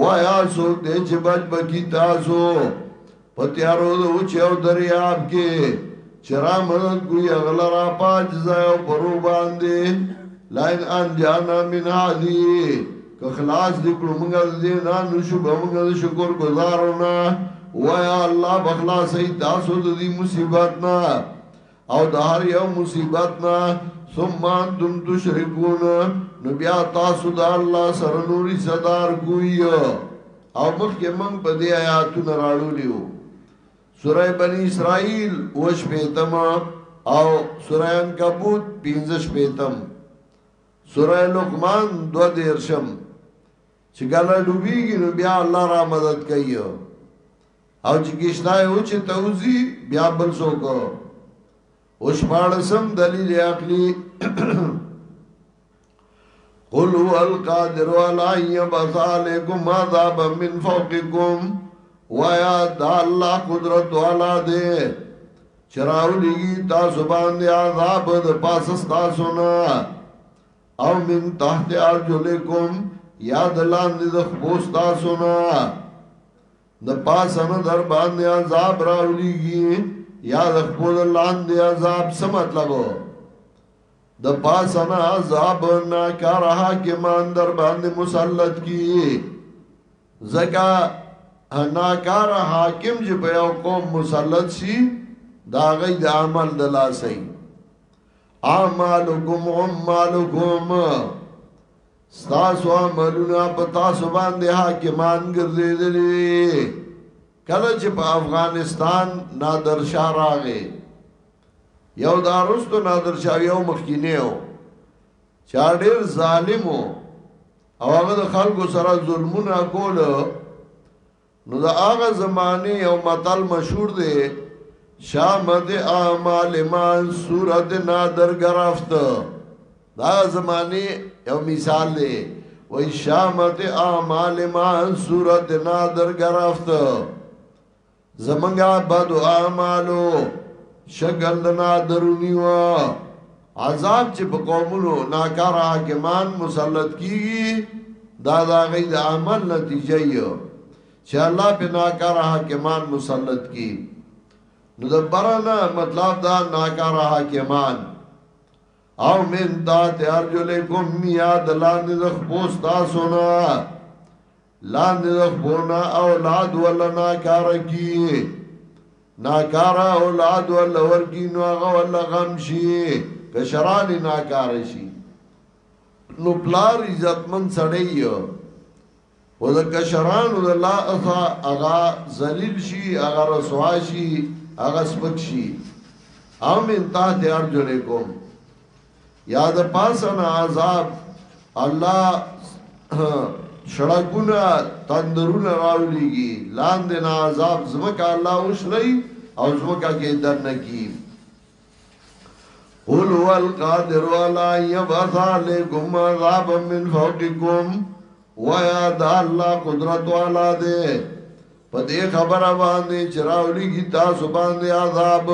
وایا څوک دی چې بچ بکی تاسو په تیارو د وچې او دریاب کې چې را مدد کوي هغه لرا په اجزا او پرو باندې لاین انجانا من هذه که خلاص دې کړو موږ د دې نه نو شو به موږ د شکر گزارو نه وایا الله بخلاصې تاسو د دې مصیبت نه او د هر یو مصیبت نه ثم انتم تشركون نو بیا تاسو د الله سره نوري صدر کوی او مخکې موږ په دې آیاتونه راړولیو سوره بنی اسرائیل وش پیتم او سوره انکبوت پینزش پیتم سوره لقمان دو دیرشم چې کله ډوبېږي نو بیا الله را مدد کوي او چې کښته یو چې توزی بیا بل څوک او شپاړسم دلیل عقلی قل هو القادر على يبعث عليكم عذابا من فوقكم ويا دا الله قدرت والا دے چراو لگی تاسو باندې عذاب د پاسس تاسو نه او من تحت ارجلکم یا دلان دې د خپوستا سنا د پاسه نه در باندې عذاب راولېږي یا د خپل لاندې عذاب څه مطلب د پاسه نه عذاب نه کار حاکمان در باندې مسلط کی زکا ناکار حاکم چې په یو قوم مسلط شي دا غي د عمل د لاسي اعمالکم عمالکم ستاسو عملونه په تاسو باندې حاکمان ګرځېدلې کله چې په افغانستان نادر شاه راغی یو دارستو نادر شاه یو مخکینه و چا ډېر ظالم او هغه د خلکو سره ظلمونه کول نو دا هغه زمانه یو متل مشهور دی شامد اعمال مان صورت نادر گرفت دا زمانه یو مثال دی وای شامد اعمال مان صورت نادر گرفت زمنګا بدو اعمالو شګل نادرونی وا عذاب چې په قومونو ناکار حاکمان مسلط کیږي دا دا غي د عمل نتیجه یو چې الله په ناکار حاکمان مسلط کی نو د برنا مطلب دا ناکار حاکمان او من دا تیار جلکم یاد لاندې د خپوس تاسو نه لاندې د خپونه اولاد ولا ناکاره کی ناکاره اولاد ولا ورکی نو هغه ولا غم شي کشران ناکاره شي نو پلار عزتمن سړی یو او د کشرانو د لا اثا هغه ذلیل شي هغه رسوا شي هغه سپک شي او من تحت ارجلکم یا د پاسه نه عذاب الله شړګونه تندرونه راولېږي لاندې نه عذاب زمکه الله وشلي او زمکه کې دنه کی قل هو القادر ولا يبعث عليكم عذابا من فوقكم ويا د الله قدرت والا دې په دې خبره باندې چې راولېږي تاسو باندې عذاب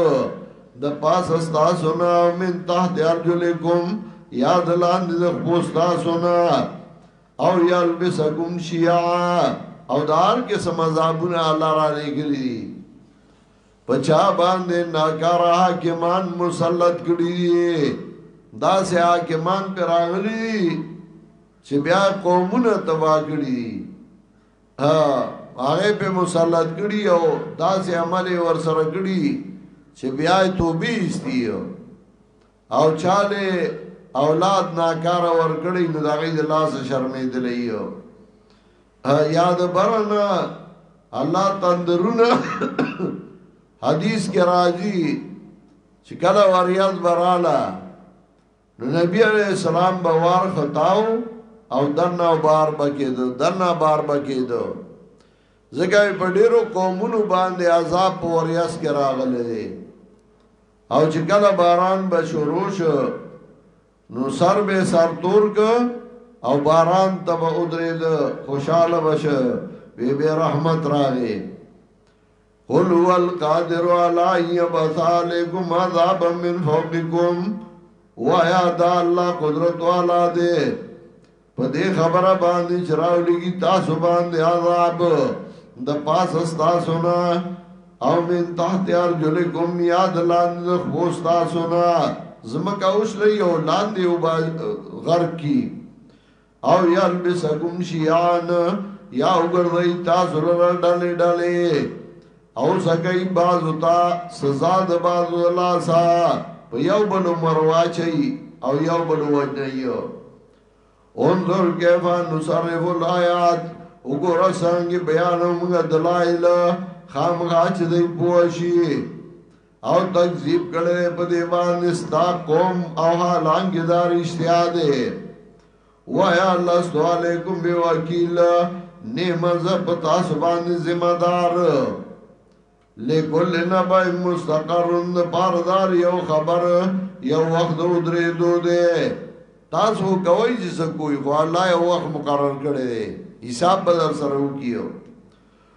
د پاسه ستاسو نه من تحت ارجلکم یا د لاندې د خپو ستاسو نه او یلبسکم شیعا او د هر قسم عذابونه الله را لېږلي پچا باندې ناکاره حاکمان مسلط کړي دا سه حاکمان پر راغلي چې بیا قومونه تبا کړي هغه په مسلط کړي او داسې عمل ور سره کړي چې بیا توبه ایستي او چاله اولاد ناکاره ور کړی نو دغه د لاس شرمې دلې یو یاد برنا الله تندرونه حدیث کې راځي چې کله وریاض براله نو نبی علیہ السلام به وار خطاو او دنه بار بکیدو دنه بار بکیدو زګه په ډیرو قومونو باندې عذاب په وریاس کې راغلي دي او چې کله باران به شروع شو نو سر به سر تور ک او باران ته به ودرېد خوشاله بشه وی به رحمت راغی قل هو القادر علی ان یبعث علیکم عذابا من فوقکم وایا دا الله قدرت والا دی په دې خبره باندې چراولېږي تاسو باندې عذاب د پاس تاسو نه او من تحت ارجلکم یاد لاندې د خپو تاسو نه زمکه اوس لري او لاندې او غر کی او یلبسکم شیعان یا وګرځي تاسو لره ډلې ډلې او سکای بازو تا سزا د بازو الله سا په یو بل مروا چي او یو بل وجنیو انظر کیف نصرف الایات وګوره څنګه بیانو موږ دلایل خامغا چې دی پوشي او تکذیب کړي په دې باندې ستا قوم او حالانګ دار اشتیا ده وایا الله سوالکم به وکیل نعم ز پتا سبحان ذمہ دار لکل نبا مستقر پاردار یو خبر یو وخت درې دو ده تاسو کوی چې څه کوی خو الله یو وخت مقرر کړی حساب به سره وکیو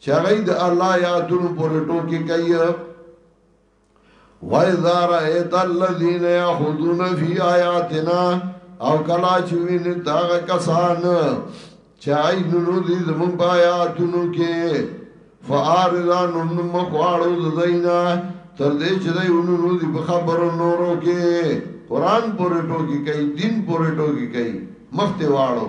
چې هغه د الله یادونو پورې ټوکی کوي وَإِذَا رَأَيْتَ الَّذِينَ يَخُوضُونَ فِي آيَاتِنَا او کلا چې ویني دا کسان چې آی نورو دې زموږ په آیاتونو کې فارضا نن مخواړو زینا تر دې چې دوی نورو دې په خبرو نورو کې قران پورې ټوکی کوي دین پورې ټوکی کوي مخته واړو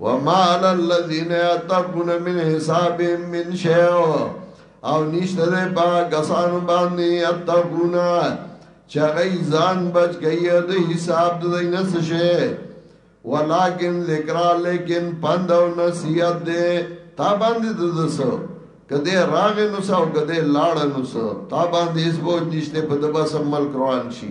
وما على الذين يتقون من حسابهم من شيء او نشته ده با کسان باندې يتقون چې غي ځان بچ گئی د حساب د نه څه شي ولكن ذکر لیکن پند او نصیحت ده تا باندې د دسو کده راغ نو سو کده لاړ نو سو تا باندې اس بوج نشته په دبا سم ملک روان شي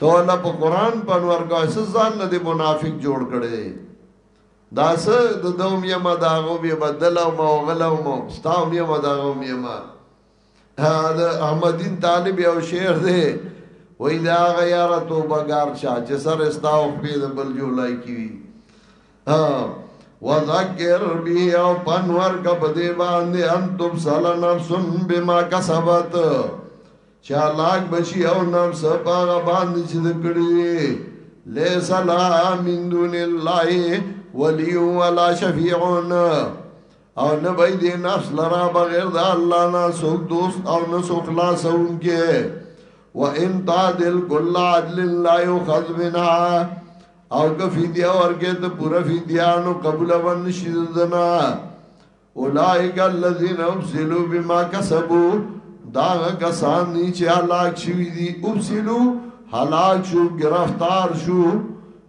ته الله په قران په انور کوي څه ځان نه دی منافق جوړ کړي دا څه د دوم یما دا غو به بدل او ما غلا او ما ستاو یما دا غو یما دا احمدین طالب یو شعر دی وای دا غیار تو بګار چا چې سر استاو په د بل جو لای کی ها وذکر بی او پنور کپ دی باندې انتم سلام سن بما کسبت چالاک به شي او نام څه په هغه باندې چې د کړي وي ليس لها من دون الله ولي ولا شفيع او نه به دې نفس لرا بغیر د الله نه څوک دوست او نه څوک خلاصونکي وان تعدل كل عدل لا يؤخذ منها او که فدیه ورکه ته پورا فدیه نو قبول ون شي دنا اولئک الذین ابسلوا بما کسبوا دا کسان دي چې هلاک شوی دي ابسلوا هلاک شو گرفتار شو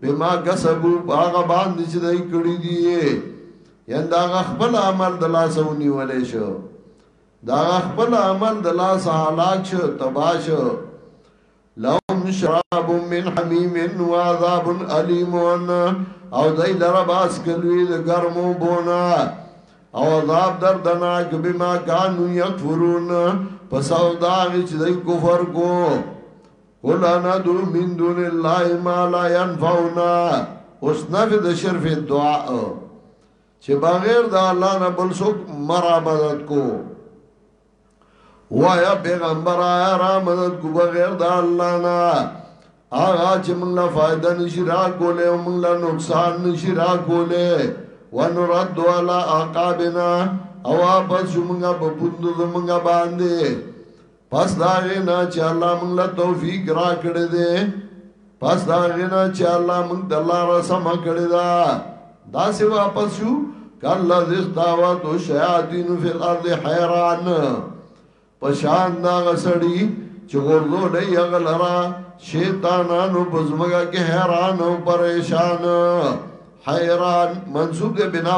بما کسبوا هغه باندې چې دای کړی دي یان دا خپل عمل د لاس ونیولې شو دا خپل عمل د لاس هلاک شو تباہ شو لهم شراب من حمیم و عذاب علیم او دای لرا باس کلوی د گرمو بونا او عذاب دردناک بما کانو یکفرون پس او داغی چی دای کفر کو قل انا دو من دون اللہ ما لا ینفعونا اس نفی دا شرف دعا چی بغیر دا اللہ نبل سک مرا مدد کو وایا پیغمبر آیا را مدد کو بغیر د الله نه آغا چې موږ لا فائدہ نشي را کولې او موږ لا نقصان نشي را کولې ونرد علی عقابنا او واپس موږ په بوندو زموږ باندې پس دا غینا چې الله موږ لا توفیق را کړې دې پس دا غنا چې الله موږ د الله را سم کړی دا دا سی واپس شو کله زستاوا تو شیاطین فی الارض حیران پشان دا غسړی چې ورلو نه یغلرا شیطانانو بزمګه کې حیران او پریشان حیران منسوب دے بنا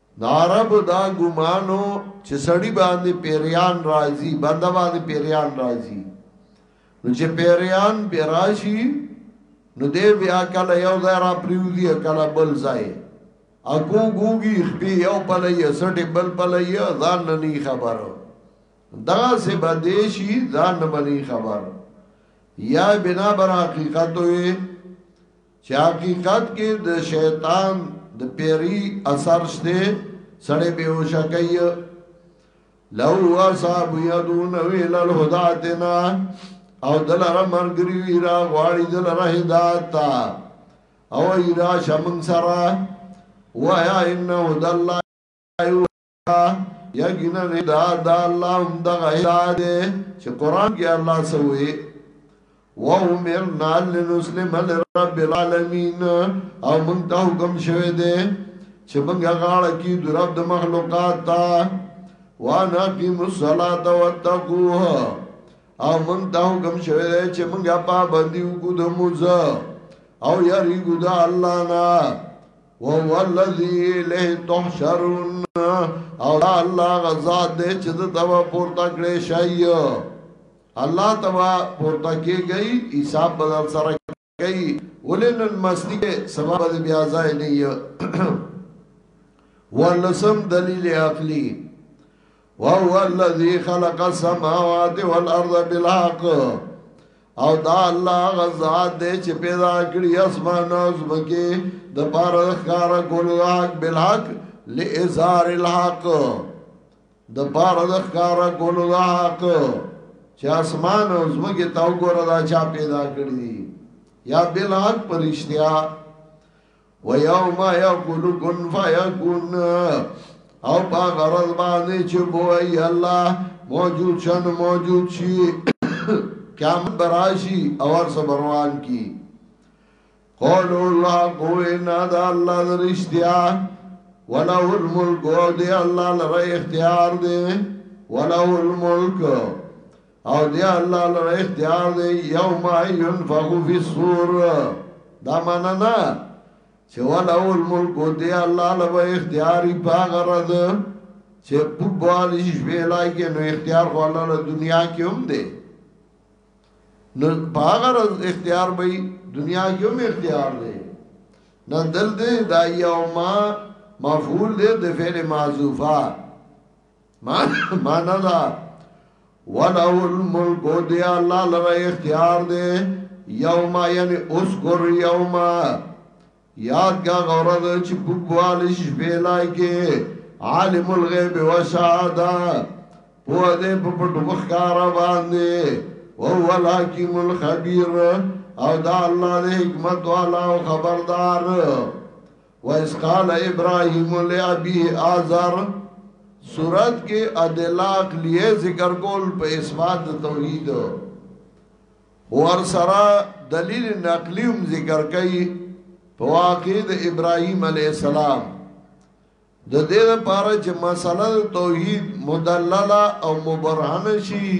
د عرب دا ګمانو چې سړی باندې پیریان راځي بنده باندې پیریان راځي نو چې پیریان به راشي نو دې بیا کله یو ځای را پریوزي کله بل ځای اګو ګوګي خپې یو بل یې سټې بل بل یې ځان نه خبر دا سه بدیشي ځان نه خبر یا بنا بر حقیقت وي چې حقیقت کې د شیطان د پیری اثر شته سړی به وشا کوي لو اصحاب یدون ویل الهداتنا او دلاره مرګری ویرا غواړي دلاره هدایت تا او ایرا شمن سرا وایا انه دلله یقینا هدایت د الله هم دغه هدایت دی چې قران کې الله سوې و امرنا لنسلم لرب العالمین او موږ ته حکم شوی دی چې موږ غاړه کې د رب د مخلوقات ته وانا قیم الصلاة واتقوه او موږ ته حکم شوی دی چې موږ پابندي وکړو د موزه او یریګو د الله نه وهو الذي له تحشرون او دا الله غزاد دې چې د توا پورته کړې شي الله توا پورته کېږي حساب بدل سره کوي ولن المستی کې سبب دې بیا ځای نه یو ولسم دلیل عقلی وهو الذي خلق السماوات والارض بالحق او دا الله غزاد دې چې پیدا کړی اسمان او زمکه د بار ښکار کول حق بالحق لازار الحق د بار د ښکار کول حق چې اسمان او زمکه تا وګوره دا چا پیدا کړی یا بالحق پرشتیا و یوم یقول کن فیکون او پا غرض باندې چې بوئی الله موجود شن موجود شي قیامت براشي او هر سبروان کی قول الله کوئی نادا اللہ در اشتیا ولو الملک او دی اللہ لر اختیار دی ولو الملک او دی الله لره اختیار دی یوم ينفخ فی الصور دا معنا نه چې وله الملک دی الله لره اختیاري باغرد چې په بوالی شپې لای کې نو اختیار خو الله له دنیا کې هم دی نو باغرد اختیار به دنیا کې هم اختیار دی نه دل دې دا یوم مفعول دې د فعل معذوفه مانا دا وله الملک دی الله لره اختیار دی یوم یعنی اذکر یوم یاد کا غرض چې بوال شپې لای کې عالم الغیب و شهاده په دې په پټو مخکار باندې او ولکم الخبیر او دا الله دې حکمت والا او خبردار وَإِذْ قَالَ إِبْرَاهِيمُ لِأَبِيهِ آزَرَ سورت کې ادلاق لیه ذکر کول په اثبات د توحید ور سره دلیل نقلی هم ذکر کوي په واقع د ابراهیم علی السلام د دې لپاره چې مسله توحید مدلله او مبرهن شي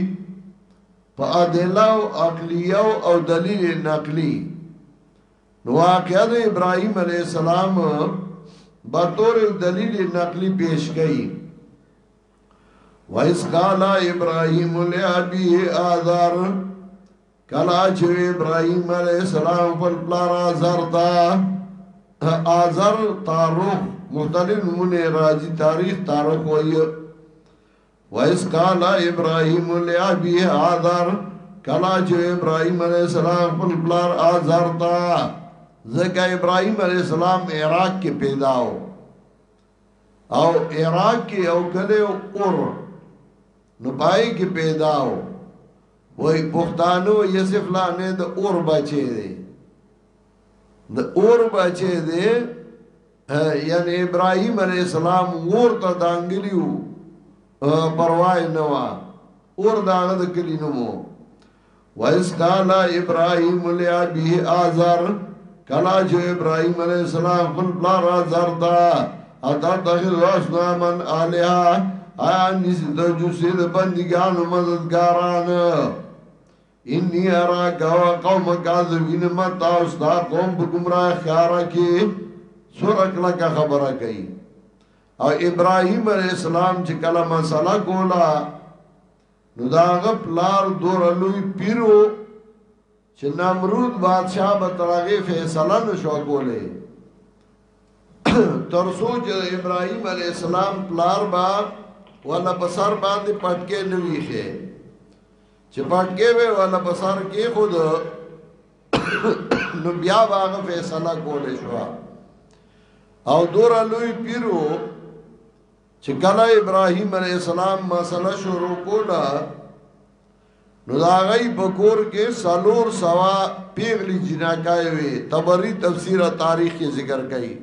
په ادله او عقلیه او دلیل نقلی نو واقعا د ابراهيم عليه السلام به تور یو دلیل نقلی پیش کړي وایس قال ابراهيم لابي آزار کلا چې ابراهيم عليه السلام په پلار آزار تا آزار تاروخ مختلف نمونه راځي تاریخ تاروخ وایي وَإِذْ قَالَ إِبْرَاهِيمُ لِأَبِيهِ آزَرَ کلا چې ابراهيم عليه السلام خپل پلار آزر تا ځکه ابراهيم عليه السلام عراق کې پیدا و او عراق کې او کله اور نو پای کې پیدا و وای پښتانو یوسف لانه د اور بچي دي د اور بچي دي یعنی ابراهیم علیہ السلام ور ته دانګلیو پروايي نه وا اور داغه د کلی نومو وایس قال ابراهیم لابی آزر کلا جو ابراهیم علیہ السلام خپل بلا را زردا اتا تخذ واسنا من الها آیا نسی د جوسی د بندگانو مددگاران انی اراک و قومک عذبین متا استا قوم په گمراه خیارا کی سور اکلا کا خبره کئی او ابراهیم علیہ السلام چې کله مسله کولا نو داغه پلار دور لوی پیرو چې نمرود بادشاہ به ترغه فیصله نشو کوله ترسو چې ابراهيم عليه السلام پلار با ولا بسر باندې پټکې نوي شه چې پټکې وې ولا بسر کې خود نو بیا واغه فیصله کولې شو او دور لوی پیرو چې کله ابراهيم عليه السلام مسله شروع کوله نو دا غي په کور کې سلور سوا پیغلی جناکای وي تبری تفسیر او تاریخ کې ذکر کړي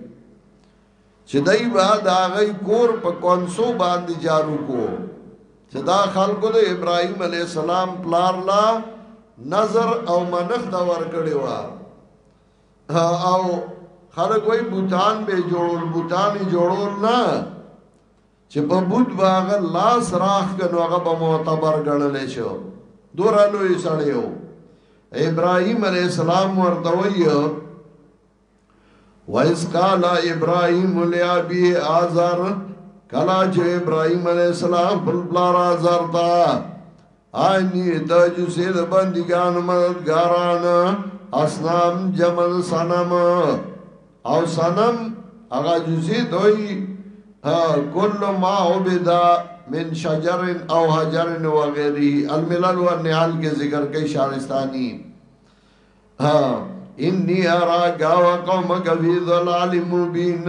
چې دای با دا غي کور په کونسو باندې جارو کو چې دا خلکو د ابراهیم علی السلام پلار لا نظر او منخ دا ور کړی و او خلک وای بوتان به جوړول بوتان جوړول نه چې په بت به هغه لاس راخ که نو هغه به معتبر ګڼلی شو دوره لوی سړی و ابراهیم علیه السلام ورته وایي وَإِذْ قَالَ إِبْرَاهِيمُ لِأَبِيهِ آزَرَ کلا چې ابراهيم عليه السلام بل بلار آزار تا آنی تاجو سید بندگان مددگاران اسنام جمل سنم او سنم اغا جزی دوئی کل ما عبدا من شجر او حجر و غیره الملل و النعال کے ذکر کئی شارستانی انی ارا گاو قوم کفی ظلال مبین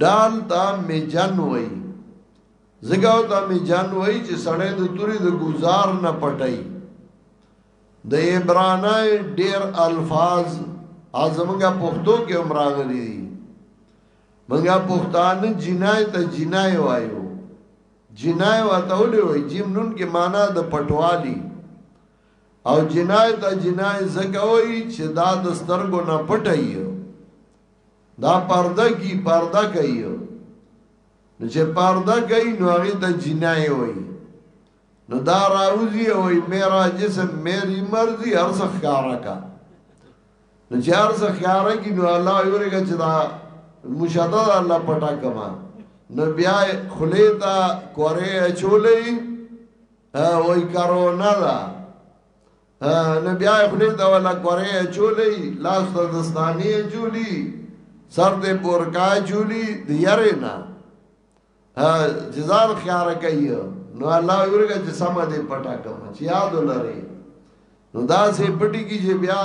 ډال تا میجن وای زګاو تا میجن وای چې سړی د توري د گزار نه پټای د عبرانای ډیر الفاظ ازمګه پښتو کې عمراغلی دي منګه پښتان جنای ته جنای وایو جنای وته ولې وای جیم نون کې معنا د پټوالی او جنای ته جنای زګوي چې دا د سترګو نه پټایو دا پرده کی پرده کوي نو چې پرده کوي نو هغه ته جنای وای نو دا راوځي او میرا جسم میری مرضی هر څه ښکارا کا نو چې هر څه ښکارا کی نو الله یورګه چې دا مشاده الله پټا کما نو بیا خلیتا کوره چولې وای کرونا دا نو بیا خلی دا ولا کوری چولی لاس ته دستانی چولی سر ته بورکا چولی د یری نه جزار خیار کوي نو الله ورګه چې سم دې پټا کوم چې یاد لري نو دا سه پټی کی چې بیا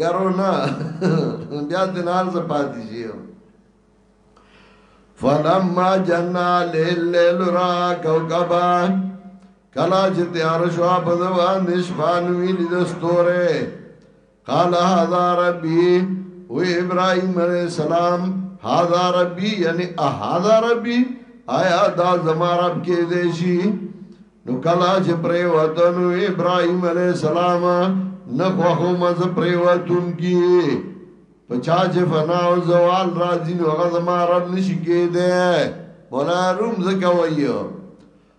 ګرو نه بیا د نار ز پاتې شي فلما جنا لیل لیل را کوكبا کلا چې تیار شوا په دوان دشپان ویلی دستوره قال هذا ربی و ابراهیم علیہ السلام هذا ربی یعنی اهذا ربی آیا دا زما رب کې دی شي نو کلا چې پرې وطن ابراهيم عليه السلام نه خو مز پرې وطن کې پچا چې فنا او زوال راځي نو هغه زما رب نشي کېده مولا روم زکه وایو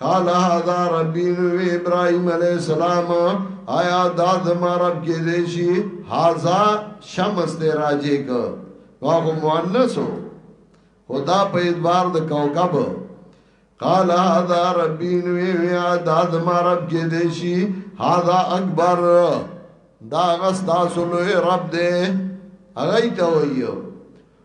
قال هذا ربي ابراهيم عليه السلام آیا دا زما رب کې دی شي هاذا شمس ته راځي کو هغه مؤنث هو خدا په اعتبار د کوكب قال هذا ربي نوي ويا دا زما رب کې دی شي هاذا اکبر دا غستا سولوي رب دې هغه ته وایو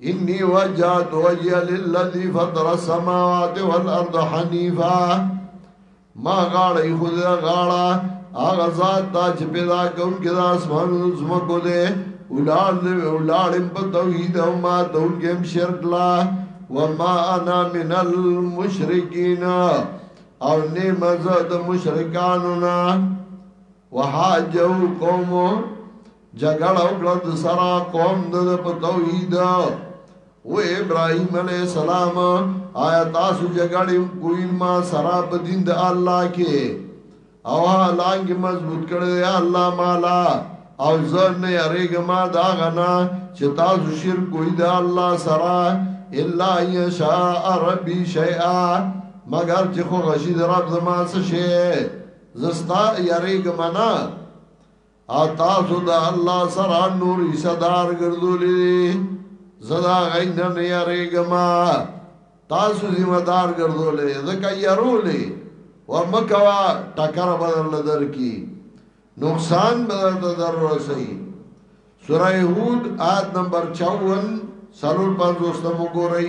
انی وجهت وجه للذی فطر السماوات والارض حنیفا ما غاړه خو دا غاړه هغه ذات دا چې پیدا کوم کې دا اسمان زمکو دے اولاد دے اولاد ام په توحید او ما دون کې هم شرک لا وما انا من المشرکین او نه مزه د مشرکانو نه وحاجو قومو جګړه وکړه د سره قوم د په توحید او ابراهيم عليه السلام آیا تاسو جګړه کوی ما سره په دین د الله کې او لانګ مضبوط کړی الله مالا او زه نه یریګم دا غنا چې تاسو شرک کوی د الله سره الا یشاء ربی شیئا مگر چې خو غشید رب زما څه شي زستا یریګم نه تاسو د الله سره نور صدر ګرځولې زدا غین نه یریګما تاسو ذمہ دار ګرځولې زکه یرولې و مکوا ټکر بدل در کی نقصان بدل در رسي سورہ هود آیت نمبر 54 سلور پنځوستمو ګورئ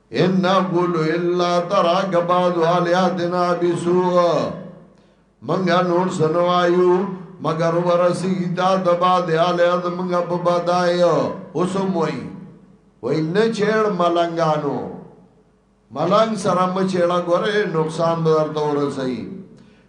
ان نقول الا تراك بعض الهاتنا بسوء منګه نور سنوایو مگر ورسی تا دبا دی الهات منګه په بدای اوسم وای وای نه چېړ ملنګانو ملنګ سره مچېړه ګوره نقصان بدل تور سي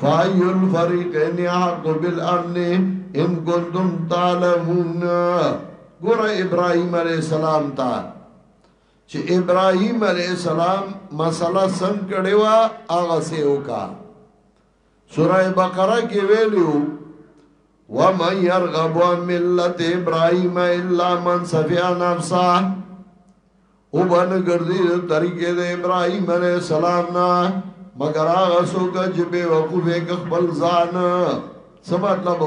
فای الفریقین حق بالامن ان کنتم تعلمون ګور ابراهیم علیہ السلام تا چې ابراهیم علیہ السلام مسله سم کړي وا هغه سه وکا سوره بقره کې ویلو ومن يرغب عن ملت ابراهيم الا من سفيا نفسه او به نه ګرځي د طریقې د ابراهیم علیه السلام نه مګر هغه څوک چې بې وقوفه ک خپل ځان څه مطلب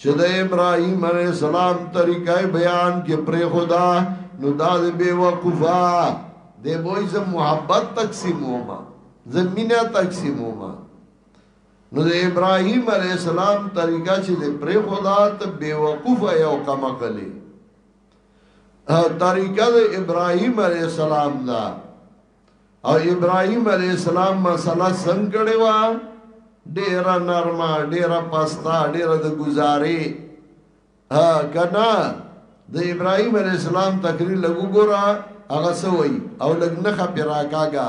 چې د ابراهیم علیه السلام طریقې بیان کې پر خدا نو دا دې بې وقوفه دې وای زه محبت تقسیم وما زمينه تقسیم وما نو د ابراهیم علیه السلام طریقه چې پر خدا ته بې وقوفه یو کما کلی طریقه د ابراهیم علی السلام دا او ابراهیم علی السلام مسله څنګه کړې و ډېر نرمه ډېر پستا ډېر د گزارې ها کنا د ابراهيم عليه السلام تقریر لګو ګورا هغه سوي او لګ نه خپراکاګا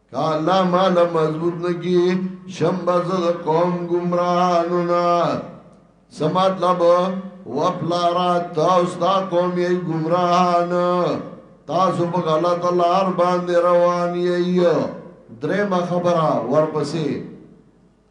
که الله مالا مضبوط نکی شم بزد قوم گمراهانونا سمات لب وپلارا تا استا قوم یی گمراهان تاسو په غلط لار باندې روان یی درېمه خبره ورپسې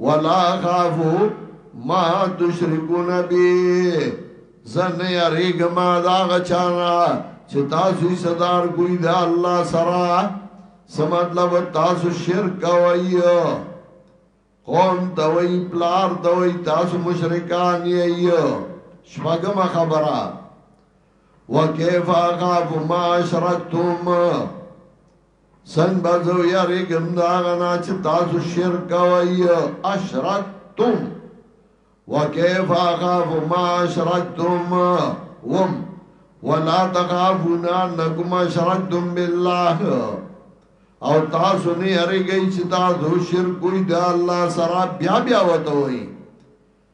ولا اخاف ما تشركون به زه نه یریږم د هغه چا نه چې تاسو یې صدار کوی د الله سره څه مطلب تاسو شرک کوئ قوم ته وایي پلار ته وایي تاسو مشرکان یې شپږمه خبره وکيف اخاف ما اشرکتم سنگ بازو یاری گم دا غنا چه تاسو شرک وئی اشرکتم وکیف آخاف ما اشرکتم وم ولا تخافون انکم اشرکتم بالله او تاسو نه یری گئی چه تاسو شرک وئی دا اللہ سرا بیا بیا وتوئی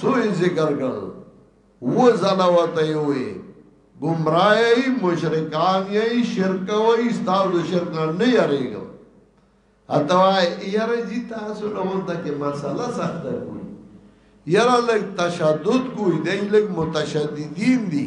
څو یې ذکر کړل و زله وته وي گمراهي مشرکان یې شرک وي ستاسو د شرک نه نه یریږي اتوا یاره جی تاسو له ونده کې مسله سخته کوي یاره لږ تشدد کوي دای لږ متشددین دي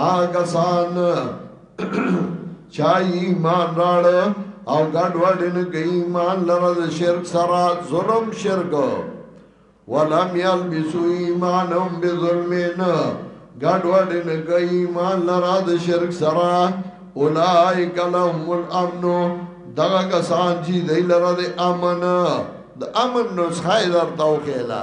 هغه کسان چا ایمان راړ او ګډ وډ نه کوي ایمان لره د شرک سره ظلم شرک ولم یلبسو ایمانهم بظلمین ګډ وډ نه کوي ایمان لره د شرک سره اولائک لهم الامن دغه کسان چې دی لره د امن د امن نسخه درته وکړه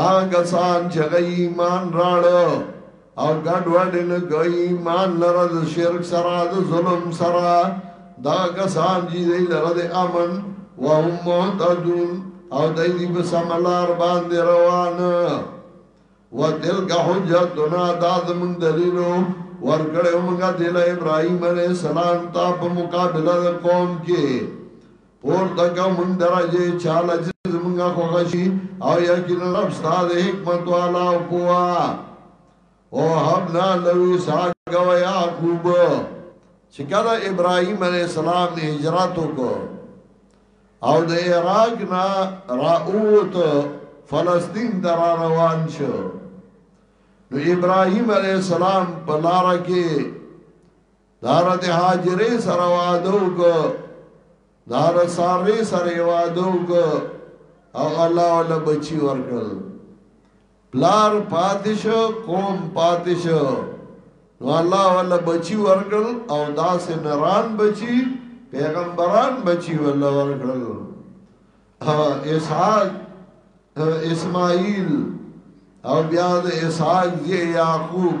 هغه کسان چې هغه ایمان راړه او ګډ وډ نه کوي ایمان لره د شرک سره د ظلم سره دا کسان چې دی لره د امن و هم مهتدون او دی دی په سملار باندې روان و تلک حجتنا دا زمون دلیلو ورکړې موږ دل ابراهیم علیه السلام ته په مقابله د قوم کې پورته کړه مونږ درجه چاله چې زمونږه خوښه شي او یقینا رب ستا د حکمت والا او پوها او حبنا له اسحاق او یعقوب چې کله ابراهیم علی السلام نه هجرت وکړ او د عراق نه راووت فلسطین ته را روان شو نو ابراهیم علی السلام په لار کې دار د حاجرې سره واده وکړ دار سارې سره واده وکړ او الله ولا بچي ورکړ پلار پاتش قوم پاتش نو الله ولا بچي ورکړ او داس نران بچي پیغمبران بچي ولا ورکړ اسحاق اسماعیل او بیا د اسحاق یې یعقوب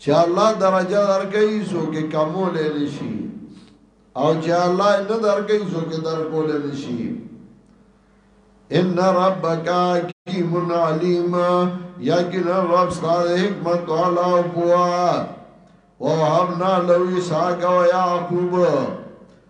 چې الله درجه درکې سو کې کمول نشي او چې الله نه درکې سو کې درکول نشي ان ربک حکیم علیم یقینا رب ستاسو حکمت والا او پوهه وهبنا له اسحاق او يعقوب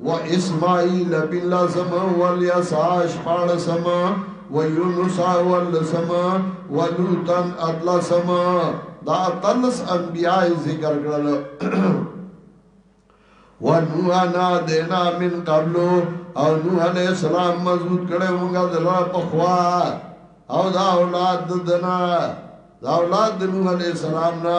و اسماعیل بن لازم و الیسا شپاړسم و یونس و لسم و لوطن اتلسم دا اتلس انبیاء ذکر کړل و نوح نا دینا من قبل او نوح علیہ السلام مضبوط کړه موږ دلا پخوا او دا اولاد دنا دا اولاد د نوح علیہ السلام نا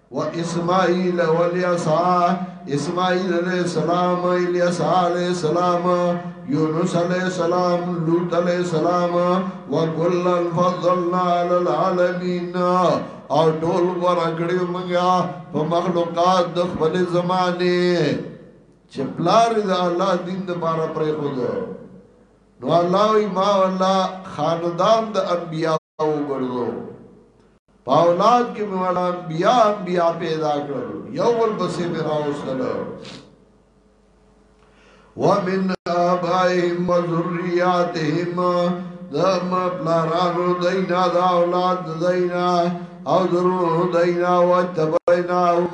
و اسماعیل و الیسا اسماعیل علیہ السلام الیسا علیہ السلام یونس علیہ السلام لوط علیہ السلام و کلا فضلنا علی العالمین او ټول غره کړی مونږه په مخلوقات د خپل زمانه چې پلار د الله دین د بار پرې خو نو الله ما الله خاندان د انبیاء وګرځو په اولاد کې مې ولا انبیاء انبیاء پیدا کړل یو ول بسې مې راوستل ومن آبائهم وذریاتهم دم پلارانو دینا دا اولاد دینا او ذرو دینا وتبیناهم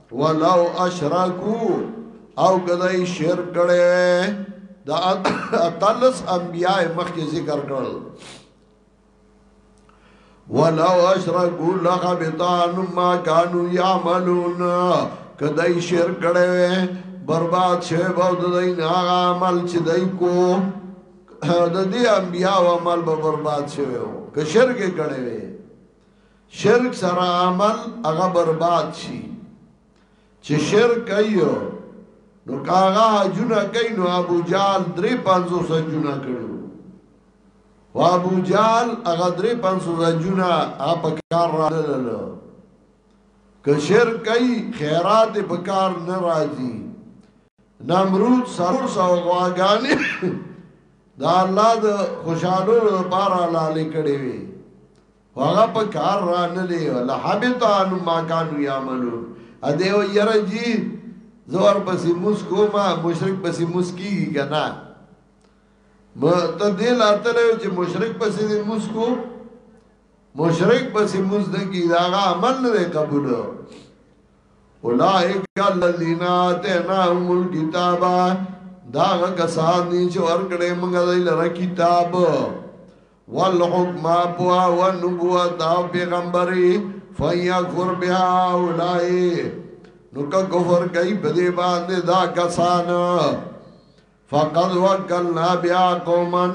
ولو اشرکو او کدی شرک کړي دا اتلس انبیاء مخکې ذکر کړل ولو اشرکو لغبطان ما کانو یعملون کدی شرک کړي برباد شوی باو د دین هغه عمل چې دای کو د دې انبیا او عمل به برباد شوی او که شرک کړي وي شرک سره عمل هغه برباد شي چې شرک کوي نو کاغه حجونه کوي نو ابو جال درې پنځو سجونه کړو و ابو جال هغه درې پنځو سجونه اپ کار را لاله که شرک کوي خیرات په کار نه راځي نمرود سرور سو غواګانی دا الله د خوشالو لپاره لاله کړي وي هغه په کار را نه لې ولا حبط ان ما كانوا يعملون ا دې و یره جی زور پسې موس کوما مشرک پسې موس کیږي کنه ما ته دې لاته له چې مشرک پسې دې موس کو مشرک پسې موس نه کی دا عمل نه قبول اولائک الذین آتیناهم الکتاب دا کسان دي چې ورکړې موږ دې لره کتاب والحکم پوا و نبوت او پیغمبري فیغفر بها اولائک نو که کفر کوي په دې باندې دا کسان فقد وکلنا بیا قوما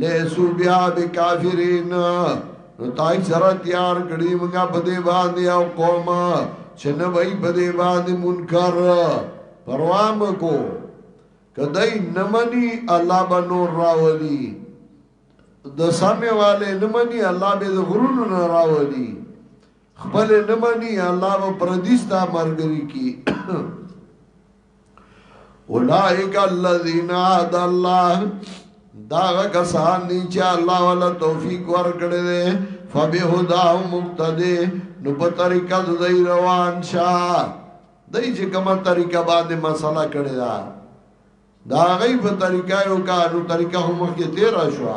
لیسو بیا بکافرین نو تای سره تیار کړی موږ په دې باندې او قوم چې نه وای په دې باندې منکر پروا مکو کدی نمنی الله به نور راولي د سامې والے نمنی الله به غرونو نه راولي خپل نمنی الله به پردیستا مرګري کی اولائک الذین عاد الله دا کسان دي چې الله ولا توفیق ورکړي دي فبهدا مقتدی نو په طریقه د روان شه دای چې کومه طریقه باندې مسله کړی دا دا غي په طریقه یو کارو طریقه هم کې تیر شو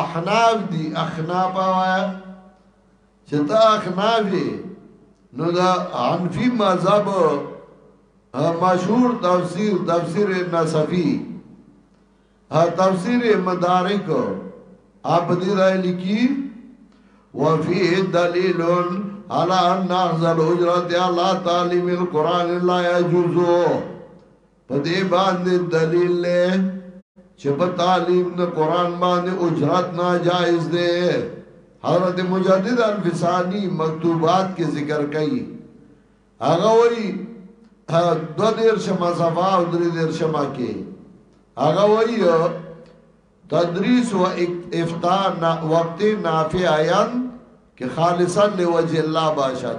احناف دی احناف وایا چې تا احناف نو دا حنفی مذهب مشهور تفسیر تفسیر نصفی تفسیر مدارک اپ دې راي لیکي وفي دلیل على ان اخذ الاجره على تعليم القران لا يجوز په دې باندې دلیل دی چې په تعلیم د قران باندې اجرت ناجایز دی حضرت مجدد الفسانی مکتوبات کې ذکر کړي هغه وایي دو دیر شما صفا او درې دیر شما کې هغه وایي تدریس و افتاء وقت نافع عین کې خالصا لوجه الله باشد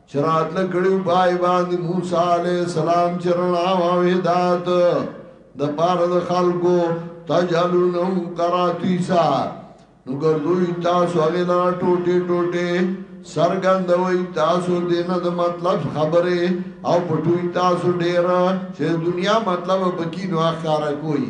چې راتله کړي او پای باندې موسی عليه السلام چې رڼا او هدایت د پاره د خلکو تجلونه کراتیسا نو ګرځوي تاسو هغه لا ټوټه ټوټه سرګندوي تاسو دې نه د مطلب خبره او پټوي تاسو ډیر چې دنیا مطلب بکی نو اخاره کوي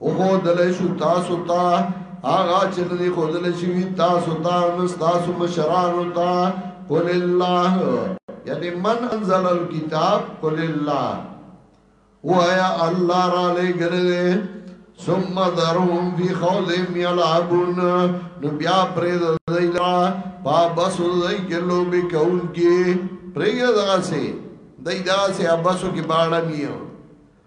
وښودلی شو تاسو ته هغه چې نه دی ښودلی شوي تاسو ته نه ستاسو مشرانو ته قل الله یعنی من انزل الكتاب قل الله وایا الله را لګلې ثم درهم فی خوضهم یلعبون نو بیا پرې د دیلا پا بسو دای کلو به کون کې پرې دغه سي دای دا سي ابسو کې باړه میو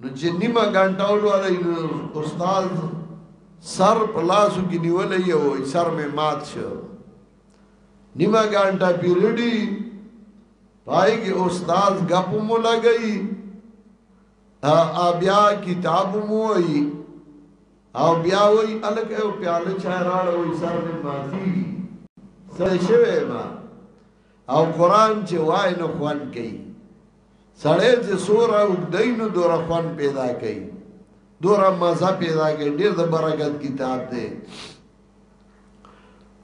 نو چې نیمه ګنټه ولولې نو استاد سر په لاسو کې نیولې یو سر مې مات شو نیمه ګنټه پیریډي پای کې استاد غپ مو لګئی ا بیا کتاب مو وی او بیا وی الګ او پیاله چا راړ وی سر مې ماتي سره شوه ما او قران چې وای نو خوان کوي سړی چې سوره وګدای نو دوره خوان پیدا کوي دوره مزه پیدا کوي ډیر د برکت کتاب دی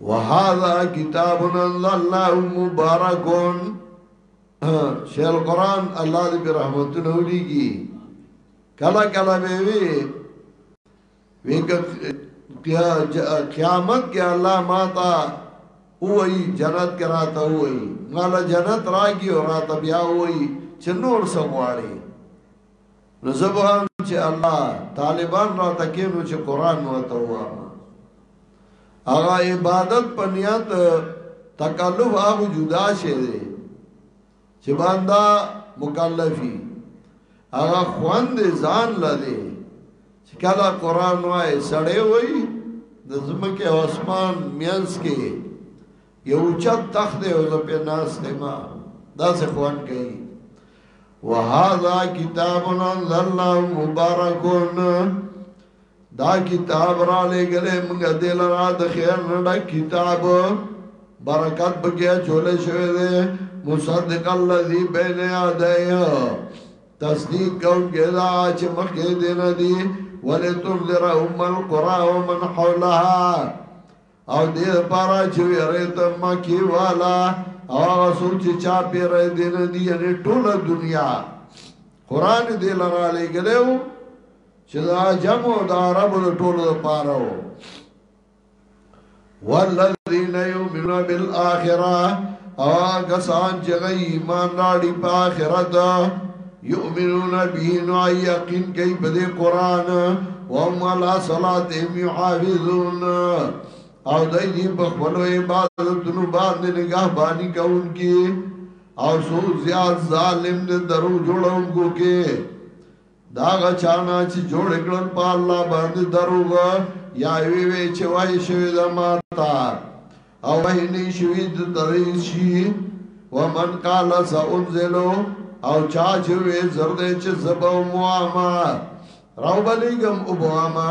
وهذا کتاب الله مبارک شیل قران الله دې رحمتونه وليږي کله کله به وي ویګه بیا قیامت کې الله ماتا وای جنت کې راته وای مال جنت راګي او راته بیا وای چې نور څه غواړي نو زبان چې الله طالبان راته کېنو چې قران ورته وای هغه عبادت پنیات تکلف هغه جدا شه دی چې بندا مکلفي هغه خوند ځان لدی چې کله قران وای سړی وای د زمکه او اسمان مینس کې یو چت تخت دی او په ناس دی ما دا څه خوان کوي وهذا کتاب انزلنا مبارکون دا کتاب را لګلې موږ دې لرا د خیر نه ډک کتاب برکت بګیا چول شوی دی مصدق الذی بین یدیه تصدیق کوم ګدا چې مخکې دې نه دی ولې تر در ام القرى ومن حولها او دې لپاره چې یې ته مکی والا او سوچ چا پیرې دې نه دی یعنی ټول دنیا قران دې لرا لګلې چې د عجم او د عربو د ټولو لپاره وو والذین یؤمنون بالآخرة او کسان چې ایمان راړي په آخرت یؤمنون به نو یقین کوي په دې قران او هم علی صلاتهم یحافظون او دای دې په خپل عبادتونو باندې نگاه باندې کوونکی او سو زیاد ظالم دې درو جوړونکو کې د هغه چا نه چې جوړ یې کړل په الله باندې دروغ یا یې وویې چې وحي شوې ده ما ته او وحي نه شوي د ته هېڅ شي ومن قال سأنزلو او چا چې وې زر دی چې زه به ومواما راوبلېږم وبواما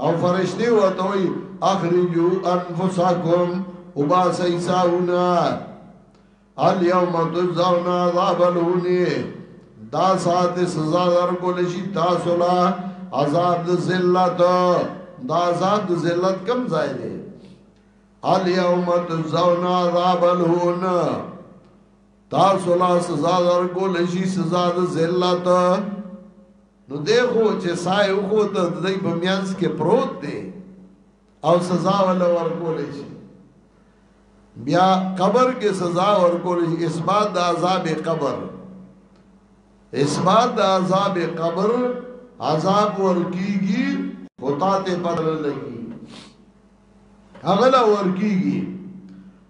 او فرشتي ورته وي اخرجو انفسکم وباسي ساونا اليوم تجزون عذاب الهوني دا سات سزا در کول شي تاسو لا عذاب د ذلت دا عذاب د ذلت کم ځای دی اليوم تجزون عذاب الهون تاسو لا سزا در کول شي سزا د ذلت نو دی خو چې ساه یې وښوته د دوی په میانځ کې پروت دی او سزا وله ورکولی شي بیا قبر کې سزا ورکولی شي اثبات د عذاب قبر اثبات د عذاب قبر عذاب ورکیږي خطا ته پر لګي هغه لا ورکیږي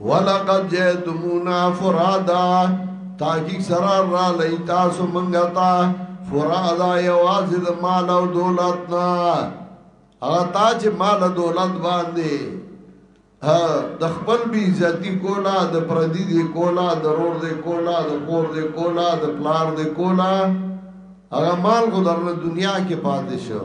ولقد جئتمونا فرادا تاکیق سرار را لئی تاسو منگتا فرادا یوازی دا مال او دولتنا اغتا چه مال دولت باندی د خپل بی عزتی کولا د پردی دی کولا د رور دی کولا د خور دی کولا د پلار دی کولا هغه مال خو در دنیا کې پاتې شو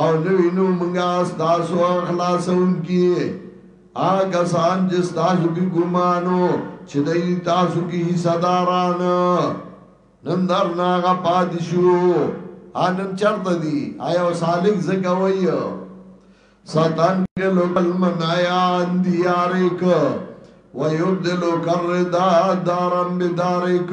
او نه وي نو مونږ ستاسو هغه خلاصوونکي یې، هغه کسان چې ستاسو کې ګومان و چې دی دي تاسو کې حصه داران، نن درنه هغه پاتې شو، ها نن چرته دي، ایا او سالک ځکه وایي ستنقلک المنایا عن دیارک ویبدلک الردا دارم بدارک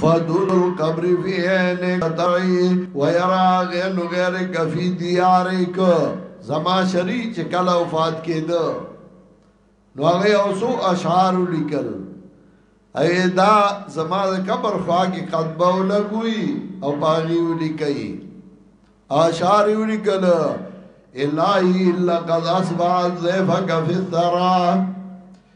فدول القبر فی عین قطعی ویرا غین غیر کفی دیارک زما شری چې کله وفات کېده نو هغه اوسو اشعار لیکل اې دا زما د قبر خوا کې قطبه ولګوي او باغی ولیکي اشعار ولیکل الہی لقد اصبحت زیفک فی الثرا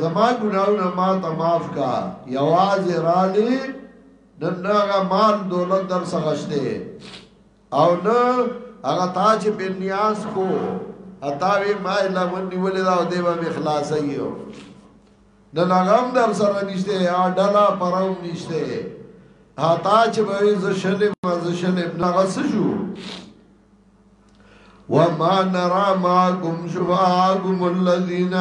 زما ګناونه ما ته معاف کا یوازې رالي نن هغه مال دولت در څخه شته او نه هغه تا چې په نیاز کو اتاوی ما لا من نیولې دا دی به اخلاص ایو نن هغه در سره نشته یا ډلا پرو نشته اتا چې به زشلې مزشلې نغس شو وما نرا معكم شفاعكم الذين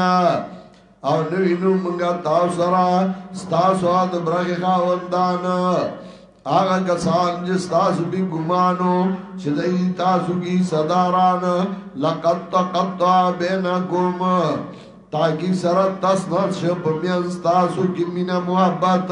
او نوینو منگا تاو سرا ستاسو آد برخ خاوندان آغا کسان جی ستاسو بی گمانو چی دی تاسو کی صداران لقد تقطع بینکم تاکی سرا تسنر شب میان ستاسو کی مینا محبت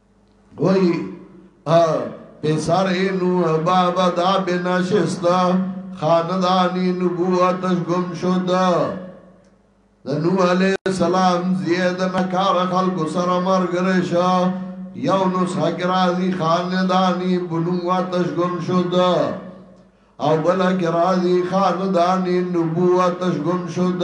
وای ا بسر نو باب دا بنشستا خاندانی نبوت گم شد د نو علی السلام زید نکار خلق سر مرګ رشا یو نو سګرازی خاندانی بنوت گم شد او بل گرازی خاندانی نبوت گم شد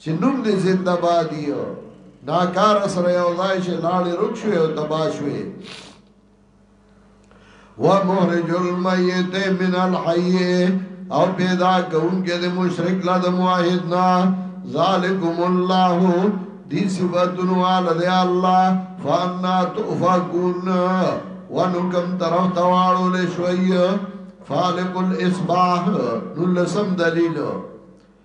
چې نوم دې زنده باد یو دا کار سره یو ځای شي لاړې رک شوې او تبا شوې و مهرج المیت من الحی او پیدا کونکې د مشرک لا د موحد نا ذالکم الله دی صفاتونو والا دی الله فانا تؤفقون وانو کم طرف تواړو له شوي فالق الاسباح نو لسم دلیلو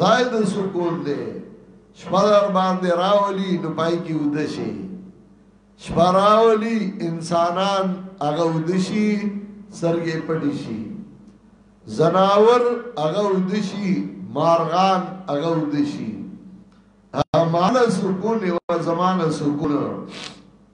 ځای د سکون دی شپه در باندې راولي نو پای کې وده شي شپه راولي انسانان هغه وده شي سرګې پټې شي زناور هغه وده شي مارغان هغه وده شي مانا سکون و زمانه سکون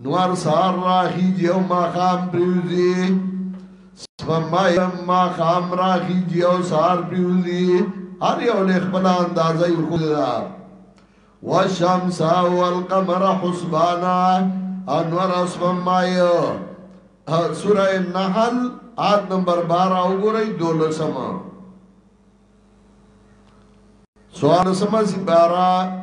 نوار سار راخی جی او ما خام پریوزی سپمای ما خام راخی جی او سار پریوزی هر یو لیخ بلا اندازه یو خود دا والشمس والقمر حسبانا انور اسفمای سوره النحل آیت نمبر 12 وګورئ دولسم سوال سم سی بارا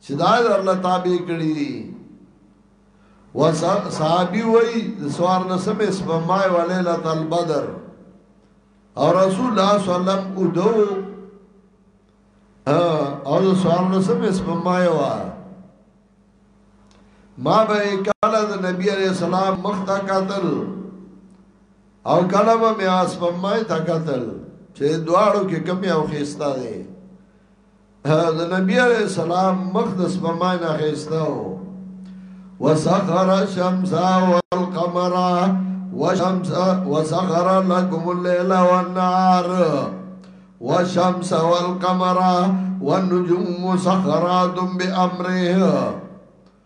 چې دا درله تابع کړی دي و صحابي وای سوار لسمه سپمای وليله البدر او رسول الله صلی الله علیه وسلم او دو او سوار لسمه سپمای وا ما به کله د نبی عليه السلام مخ تا قاتل او کله به مې اسپمای تا قاتل چې دواړو کې کمی او خيستا دی د نبی علیہ السلام مقدس بمانا خیستاو وسخر الشمس والقمر وشمس وسخر لكم الليل والنهار والشمس والقمر والنجوم مسخرات بأمره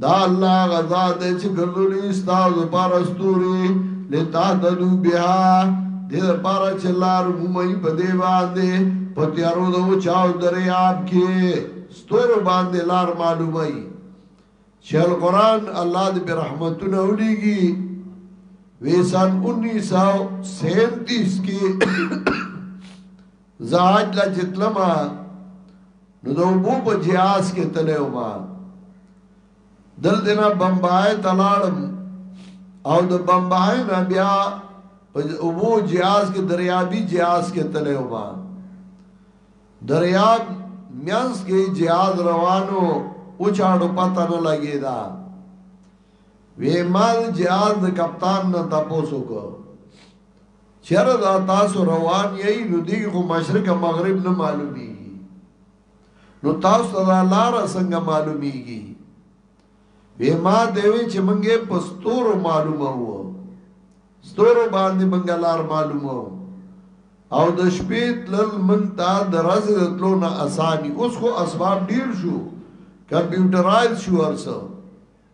دا الله هغه ذات دی چې ګرځولي ستاسو لپاره ستوري لتهتدو بها دې لپاره چې لار ومومئ په دې باندې په تیارو د وچاو دریاب کې ستورو باندې لار معلومئ چې القرآن الله دې په رحمتونه ولیږي ویسان انیس سو سینتیس کی زه حج لا چې تلم نو د اوبو په جهاز کې تللی وم دلته نه بمبای ته لاړم او د بمبای نه بیا په اوبو جهاز کې دریابي جهاز کې تللی وم دریاب میانس کې جهاز روانو او چاړو پته نه لګی دا وی مال جهاز د کپتان نه تاسو کو چیرې دا تاسو روان یی نو دی خو مشرق مغرب نه معلومیږي نو تاسو دا لار څنګه معلومیږي وی ما دوی چې منګه پستور معلومه وو ستور باندې منګه لار معلومه وو او د شپې تلل من تا درز تلو نه اساني اوس خو اسباب ډیر شو کمپیوټرایز شو ارسو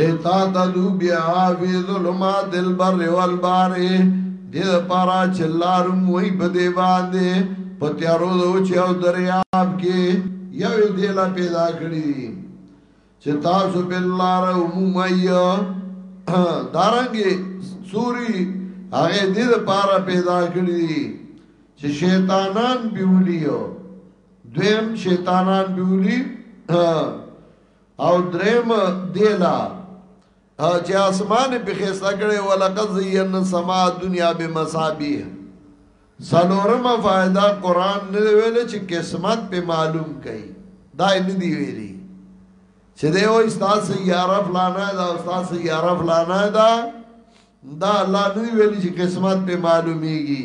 لتا تدو بیا فی ظلمات البر والبحر دې لپاره چې لار موي په دې باندې په تیارو د اوچ او دریاب کې یوې دې لا پیدا کړی چې تاسو په لار عمومي دارنګي سوري هغه دې لپاره پیدا کړی چې شیطانان بیولیو دویم شیطانان بیولی او دریم دیلا چې اسمان په خسته کړي ولقد زینا سما دنیا بمصابیح سلورم فائدہ قران نه ویل چې قسمت په معلوم کړي دا نه دی ویلي چې دی او استاد سیاره فلانه دا استاد سیاره فلانه دا دا الله نه ویلي چې قسمت په معلومیږي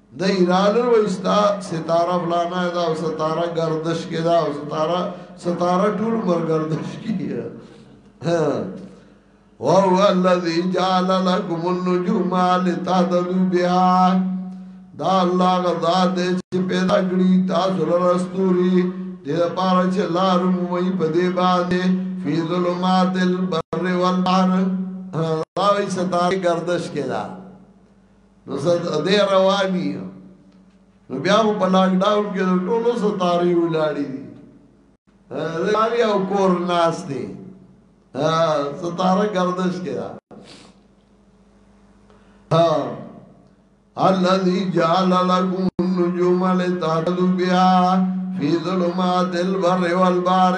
د ایران وستا ستاره فلانا دا او ستاره گردش کې دا او ستاره ستاره ټول مر گردش کې وهو الذي جعل لكم النجوم لتهتدوا بها دا الله غزا دې چې پیدا کړی تاسو لپاره ستوري دې لپاره چې لار مو وي په دې باندې فی ظلمات البر والبحر دا وی ستاره گردش کې دا نو زه دې رواني نو بیا په لاک ډاون کې ټولو ستاري ولاړې دي زاري او کور ناس دي ستاره گردش کې دا الذي جعل لكم النجوم لتهتدوا بها في ظلمات البر والبحر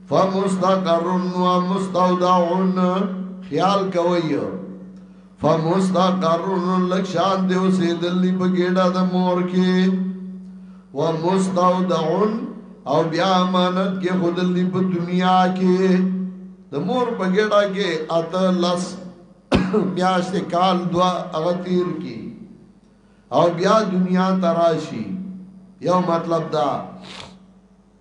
فمستقر و مستودع خیال کوي فمستقر لکشان دی اوسېدلې په ګډه د مور کې و مستودع او بیا امانت کې خودلې په دنیا کې د مور په ګډه کې اته لس میاشت کال دوا هغه تیر کی او بیا دنیا تراشی یو مطلب دا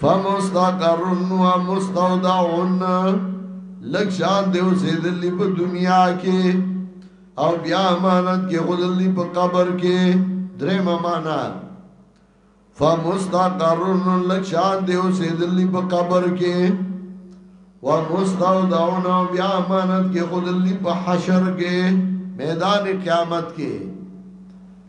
فمستقر و مستودع لک شان دیو سیدلی په دنیا کې او بیا امانت کې خودلی په قبر کې درې معنا فمستقر لک شان دیو سیدلی په قبر کې و مستودع بیا امانت کې خودلی په حشر کې میدان قیامت کې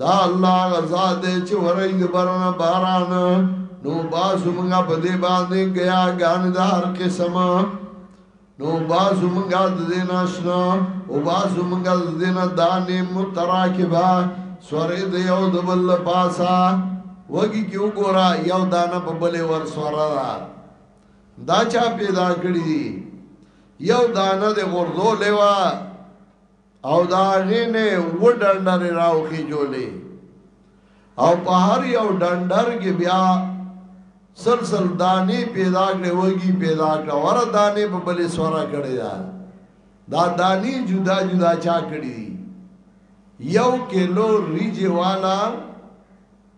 دا الله هغه ذات دی چې وروي د بر نه باران، نو باسو مونږه په دې باندې ګیا ګان د هر قسم نو باسو مونږه د دې ناشنا او باسو مونږه د دې نه دانې متراکبا سورې د یو د بل پاسا وګي کې وګورا یو دانه په بلې ور سورا دا دا چا پیدا کړی یو دانه د غردو لیوا او دا غینه و ډنډر راوخی جوړې او په هر یو ډنډر کې بیا سلسل دانی پیدا کړې وږي پیدا کړ ور دانی په بلې سورا کړې دا دا دانی جدا جدا چا کړې یو کیلو ریجه والا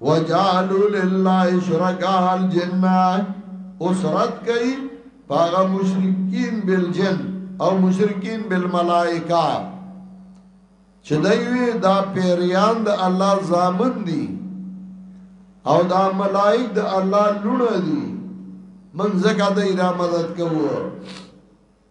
وجعلوا لله شرکاء الجن اوس رد کوي پاغه مشرکین بالجن او مشرکین بالملائکه چې دوی دا پیریان د الله زامن دي او دا ملائک د الله لونه دي من زکه د ایرا مدد کوو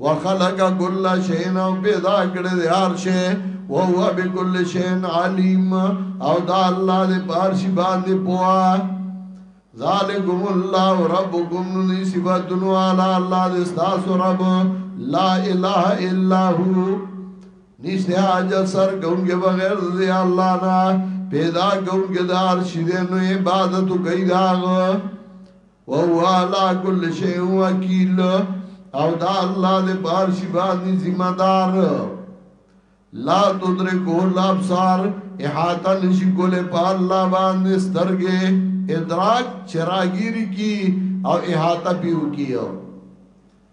وخلق كل شيء او پیدا کړی دی هر شی او هو بكل شيء عليم او دا الله دې بار شي باندې پوا ذالکم الله ربکم نی صفاتن علی الله دې تاسو رب لا اله الا هو نشته حاجت سر کومګه بغیر دې الله نه پیدا کومګه دار شیدې نو عبادت کوي داغ وهو علی کل شیء وکیل او دا الله دې بار شي باندې ذمہ دار لا تدرکو الابصار احاطه نشي کوله په الله باندې سترګې ادراک چراغیری کی او احاطه پیو کیو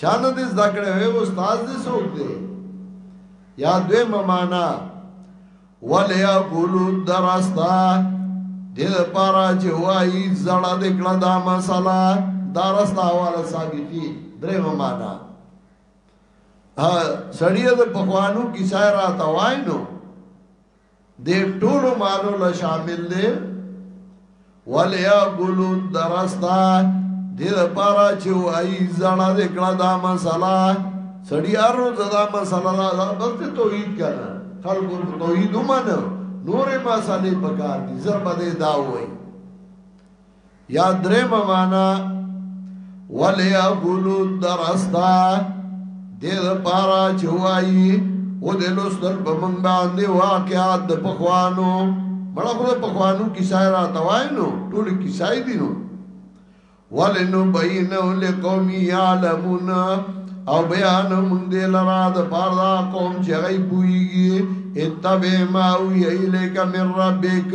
چا نه دې زده کړې وې استاد دې څوک دی یا دوی ممانا ولیا ګولو درستا دې لپاره چې وایي زړه دې کړه دا مسله درستا والا ثابتي درې ممانا ا سړی د پخوانو کیسه را توای نو دې ټولو مانو له شامل دی ولیا ګلو درستا دې لپاره چې وای زړه دې کړه دا مسله سړی ارو زدا مسله دا بس ته توحید کړه خلکو توحید ومنه نورې مسلې پکار دي زر بده دا وای یا درېمه معنا ولی اقولو درستا دې لپاره چې وایي او د لوستل په مونږ باندې واقعات د پخوانو مړه خو په خوانو کیسه را توای نو ټول کیسه دي نو ولنو بینو لقوم یعلمون او بیان مونږ دې لرا د پاره قوم چې غي پويږي اتبع ما وی الیک من ربک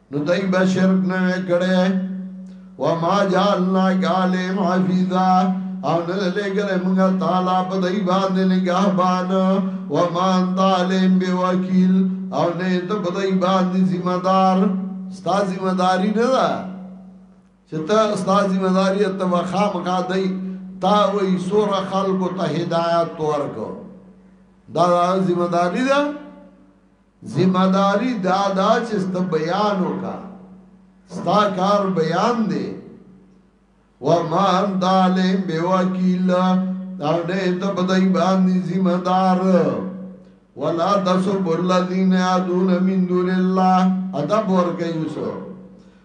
نو دای به شرک نه کړي و ما جعلنا قالم حفیظا او نه لګره موږ تعالی په دای باندې نگهبان و ما انت علیم بوکیل او نه ته په دای باندې ذمہ دار ستا ذمہ داری نه ده چې ته ستا ذمہ داری ته وخام کا دی تا وې سور خلکو ته هدایت ورکو دا ذمہ داری ده ذمه داری دا دا چې ست بیان وکا ستا کار بیان دی وما انت علیم بوکیل دا نه ته په دای باندې ذمہ دار ولا تسب الذين يدعون من دون الله ادب ورګي یوسف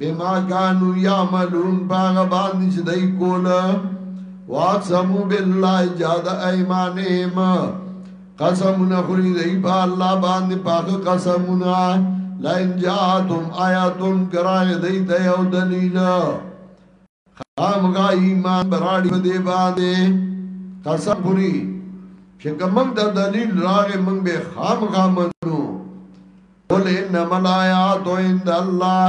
بما کانو یعملون باغ باندې چې دای کوله واقسمو بالله جاد ایمانهم قسمونه خوري دی په الله باندې پاک قسمونه لئن جاءتم آیاتم کرای دی ته یو دلیل خامغا ایمان براړي په دې باندې تاسو پوری چې کوم د دلیل راغې موږ به خامغا منو قل انما الایات عند الله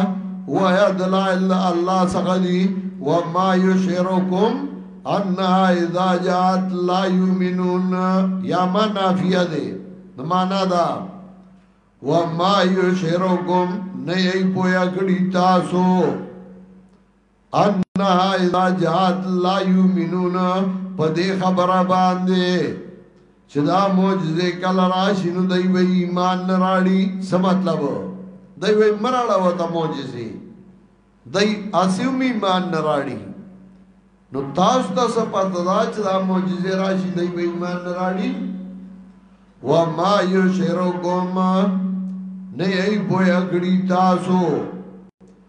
هو دلائل الله څخه دي وما یشرکم ان اذا جاءت لا یؤمنون یا منافیه ده معنا دا وما یشرکم نه یې پویا کړی تاسو انها اذا جاءت لا يؤمنون په دې خبره باندې چې دا معجزه کله راشي نو دوی به ایمان نه راړي څه مطلب دوی به مراړه وته معجزه دوی اسیم ایمان نه راړي نو تاسو ته څه پته دا چې دا معجزه راشي دوی به ایمان نه راړي و ما یو شرو کوم نه ای پویا کړی تاسو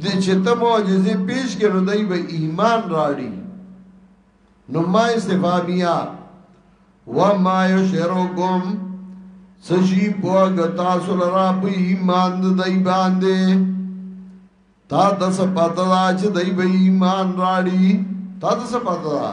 دې چې ته معجزې پیش کې نو دای به ایمان راړي نو ما استفامیه وما یشرکم سشی پوګ تاسو لرا په ایمان د دای باندې تا د څه پته دا چې دای به ایمان راړي تا د څه پته دا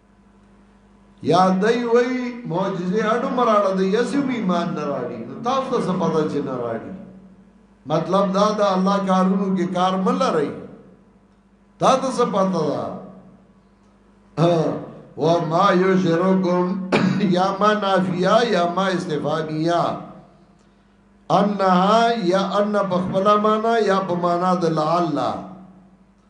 یا دای وای معجزه اډو مراړه د یسو ایمان نه راړي نو تاسو ته څه پتا چې نه راړي مطلب دا دا الله کارونو کې کار مل رہی تا ته څه پتا دا و ما یو شرکم یا ما نافیا یا ما استفانیا انها یا ان بخبلا معنا یا بمانا د لعل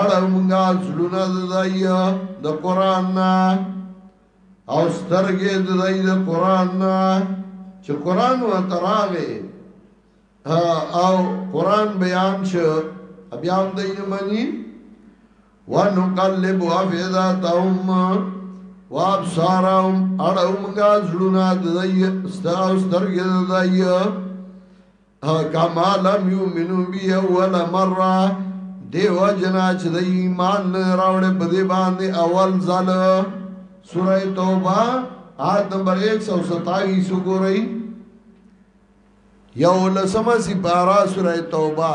اړه مونږه زلونه دای د قران نه او سترګې دای د قران نه چې قران و تراغه او قران بیان شو بیا هم دای نه مني ونقلب افئدتهم وابصارهم اړه مونږه زلونه دای سترګې دای کما لم یومنو بی اول مره دیو جنا چې د ایمان راوړې په دې باندې اول ځل سوره توبه آیت نمبر 127 وګورئ یو لسمه سپارا سوره توبه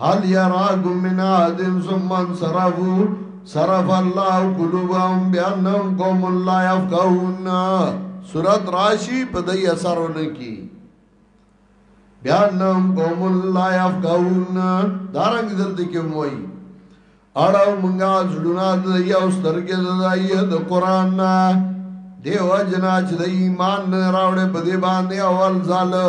هل یراکم من احد ثم انصرفوا صرف الله قلوبهم بانهم قوم لا يفقهون سورۃ راشی په دای اثرونه کی بانهم قوم لا يفقهون دارنګ دلته کې موي اړو مونږه زړونه د یو سترګې د دای د قران نه دیو جنا چې د ایمان نه راوړې په دې باندې اول ځاله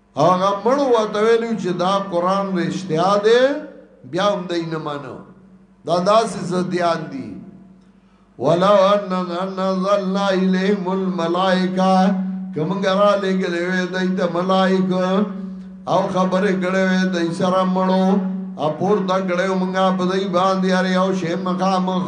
هغه مړو ورته ویلو چې دا قران رښتیا دی بیا هم دای نه مانو دا داسې زديان دي ولو ان نزلنا الیهم الملائکه کوم غرا لګلې وې دای ته ملائکه او خبرې کړې وې دای سره مړو اپور دا کړې مونږه په دای باندې اړ یو شی مخامخ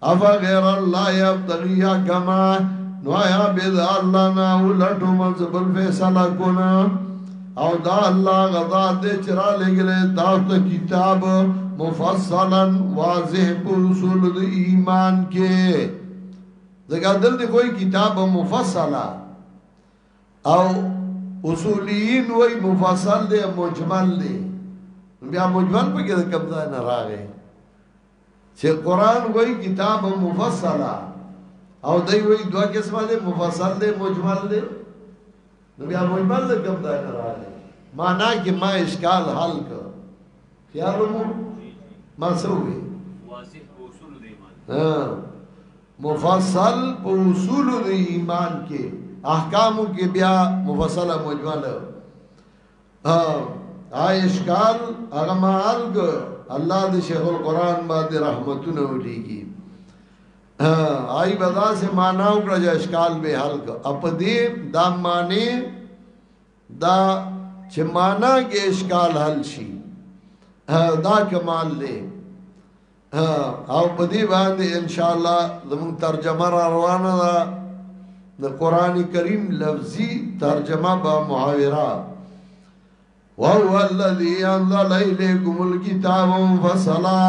افغیر الله یبتغی حکما نو آیا بید الله نا ولټو من زبل فیصله کنا او دا الله غزا دې چرا لګلې دا ته کتاب مفصلا واضح په اصول د ایمان کې زګا دل دې کوئی کتاب مفصلا او اصولین وای مفصل دې مجمل دې بیا مجمل په کې کمزای نه راغی چې قران وای کتاب مفصلا او دای وای دوا قسمه ده مفصل ده مجمل ده نو بیا مجمل ده کوم ځای نه راغلی معنا کې ما اشکال حل کړ خیال مو ما سوې واضح اصول دی ایمان مفصل په اصول د ایمان کې احکامو کې بیا مفصله مجمله آیشکال هغه مالګ الله دې شیخ القرآن باندې رحمتونه ولېږي آی بدا سے معنا وکړه چې اشکال به حل ک اپ دې دا معنی دا چې معنا کې اشکال حل شي دا کمال دی او په دې باندې ان شاء الله زموږ ترجمه را روانه ده د قران کریم لفظي ترجمه با محاوره وهو الذي انزل اليكم الكتاب فصلا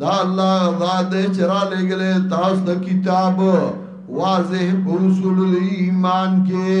دا الله ذات چرا لګلې تاسو د کتاب واضح اصول ایمان کې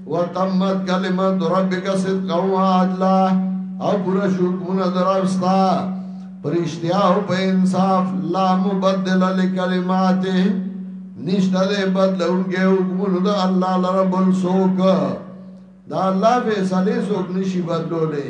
وتمت کلمت ربک صدقا وعدلا او پورا شوک منظر اوستا پرشتیا او په انصاف لا مبدل لکلمات نشته دې بدلونګه حکمونو د الله لره بل څوک دا الله فیصله څوک نشي بدلولې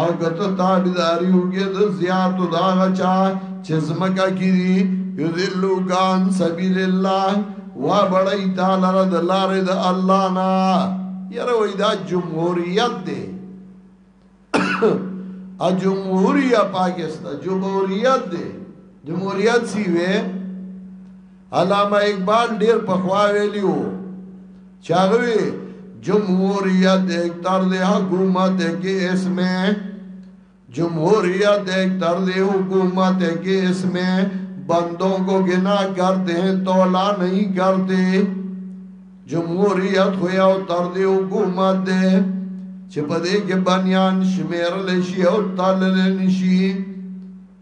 او کته تابیداری وګی د زیاتو دا غچا چې زمکا کیری یذلو کان سبیل الله وا بړی تعالی را د لارې د الله نا یره وای دا جمهوریت دی ا جمهوریت پاکستان جمهوریت دی جمهوریت سی وې علامہ اقبال ډیر پخوا ویلی وو چاغوی جمہوریت ایک طرز حکومت ہے کہ اس میں جمہوریت ایک طرز حکومت ہے کہ اس میں بندوں کو گنا کرتے ہیں تولا نہیں کرتے جمہوریت ہویا طرز حکومت ہے چې په دې کې بنیان شمیرل شي او تالل نشي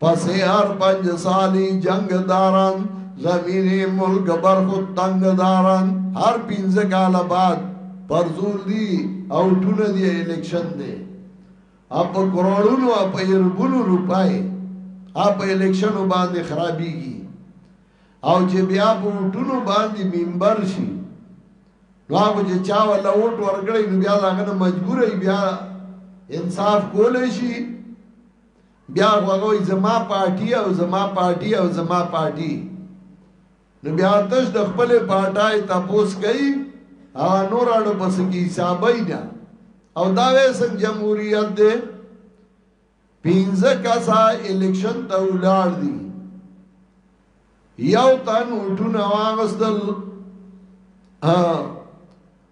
پسی هر پنج سالی جنگ دارن زمینی ملک بر خود تنگ دارن هر پینز کال بعد پر زور دی او ټونه دی الیکشن دی اپ کروڑونو اپ یربونو روپای اپ الیکشنو باندې خرابیږي او چې بیا په ټونو باندې ممبر شي نو هغه چې چا ولا وټ ورګړې نو بیا هغه مجبور بیا انصاف کولای شي بیا خو هغه وایي زما پارټي او زما پارټي او زما پارټي نو بیا تش د خپل پارټای تپوس کوي هغه نور اړو پس کی حسابای نه او دا وسنګ جمهوریت دی پینځه کسا الیکشن ته ولاړ دي یو تن وټونه واغستل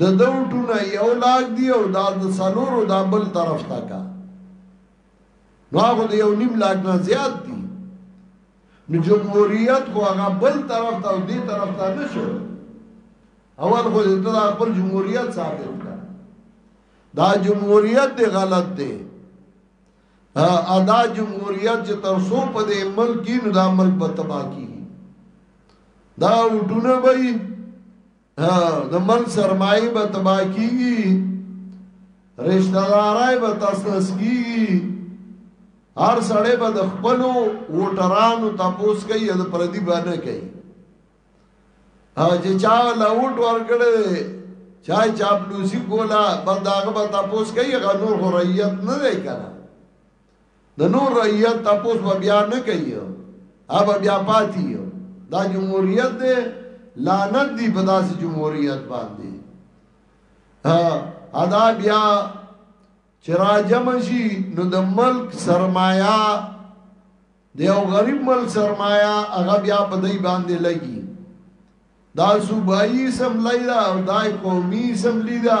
د ده اوټونه یو لاک دی او دا د څلورو دا بل طرف تا کا نو هغه د یو نیم لاک نه زیات دی نو جمهوریت خو هغه بل طرف ته او دې طرف ته نشو اول خو دې ته خپل جمهوریت ثابت کړ دا جمهوریت دی غلط دی ادا جمهوریت چې تر څو په دې ملک کې نو دا ملک به تباہ کیږي دا وډونه به د ملک سرمایي به تباہ کیږي رشتہ دارای به تسنس کیږي هر سړی به د خپل ووټرانو تاسو کوي د پردي باندې کوي چې چا لا ووټ ورکړي چا چاپلوسی کولا بنداغه به تاسو کوي غنور حریت نه دی کنه د نور رعیت تپوس به بیا نه کوي هغه بیا پاتې دا جمهوریت دی لعنت دی په داسې جمهوریت باندې ادا بیا چراجم شي نو د ملک سرمایا د یو غریب ملک سرمایا هغه بیا په دای باندې لګي دا صوبایي سم لایدا او دا قومي سم لیدا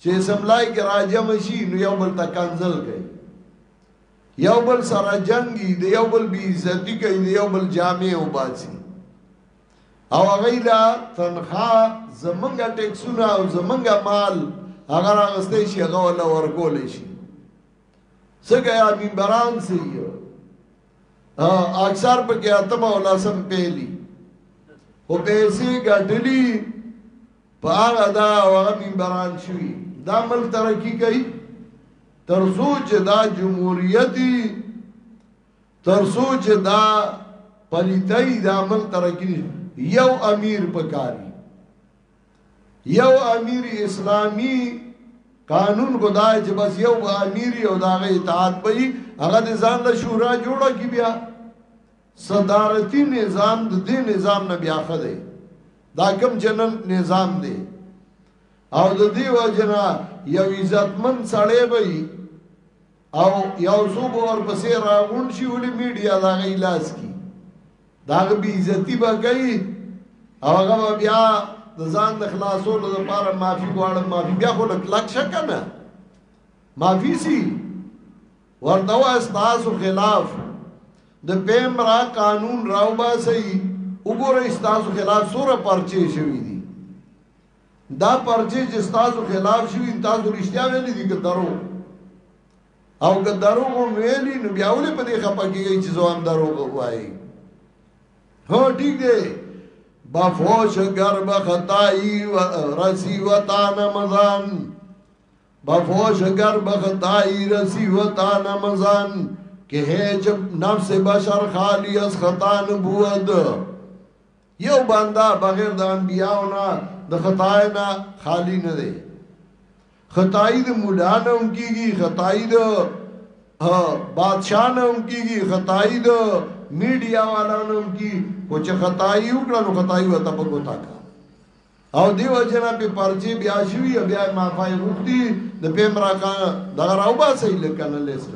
چې اسمبلای کې راجم شي نو یو بل ته کنزل کوي یو بل سره جنگي دی یو بل بی عزتی کوي دی یو بل جامع او باسي او هغه لا تنخوا زمونږه ټیکسونه او زمونږه مال هغه راغستې شي هغه ولا ورکول شي څنګه یا منبران سي اکثر په کې اتمه ولاسم پیلی او پیسې ګټلی په هغه دا هغه منبران شوي دا ملک ترقی کوي ترسو چې دا جمهوریتي ترسو چې دا پلیتای دا ملک ترقی یو امیر پکاري یو امیر اسلامی قانون خدای چې بس یو امیر او داغه اطاعت وي هغه د ځان له شورا جوړه کی بیا صدارتی نظام د دې نظام نه بیا ښه دی دا کوم جنن نظام دی او د دې وجنا یو عزتمن سړی به او یو څوک ورپسې راغون شي ولې میډیا دا غي لاس کی دا به عزتي به کوي او هغه بیا د ځان د خلاصولو لپاره معافي غواړم معافي بیا خو لک شک نه معافي سي ورته وا تاسو خلاف د پیمرا قانون راو باسي وګورئ تاسو خلاف سوره پرچې شوې دي دا پرچې چې تاسو خلاف شوې تاسو رښتیا ویلي دي که درو او که درو مو ویلي نو بیا ولې په دې خپه کېږئ چې ځوان درو وایي هو ټیک دی بفوش گرب خطائی و رسی و تان مزان بفوش گر بخطائی رسی و تان مزان کہ ہے جب نفس بشر خالی از خطا نبود یو بنده بغیر د انبیاو نه د خطای نه خالی نه دی خطای د مولا نه هم کیږي خطای د بادشاہ نه هم کیږي خطای د میډیا والا نه هم کی خو چې خطای وکړه نو خطای وته په ګوتا کا او دیو جنا په پرچی بیا شوی بیا ما پای غوښتي د پیمرا کا دغه راو با صحیح لیکنه لیست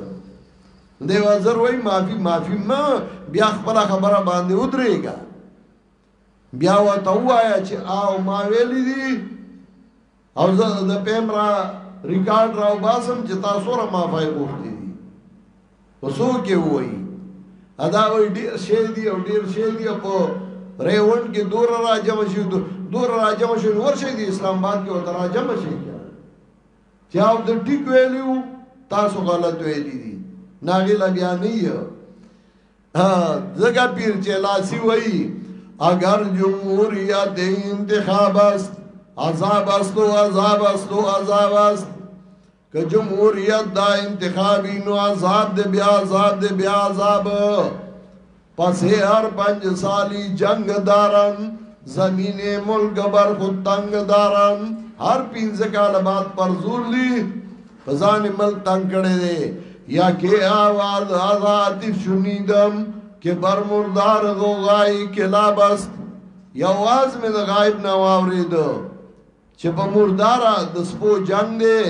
دی وزر وای معافي معافي ما بیا خپل خبره باندې ودرېګا بیا و ته وایا چې او ما ویلې دي او زه د پیمرا ریکارډ راو باسم چې تاسو را ما پای غوښتي وسو کې وای ادا وای ډیر شیل دی او ډیر شیل دی په ریوند کې دور راجم شي دور راجم شي ورشه دی اسلام آباد کې ور راجم شي چې او د ټیک ویلیو تاسو غلط ویلی دي ناغي لا بیا نه یو زګه پیر چې لاسی وای اگر جمهوریت انتخاب است عذاب است و عذاب است و عذاب است که جمهوریت دا انتخابی نو عذاب دے بیا عذاب دے بیا عذاب پس هر پنج سالی جنگ دارن زمین ملک بر خود تنگ دارن هر پینز کال بعد پر زور لی فزان ملک تنگ کڑے دے یا کہ آواز آزادی شنیدم کہ بر مردار غوغائی کلابست یا آواز میں غائب نواوری دو چې په مرداره د سپو جنگ دی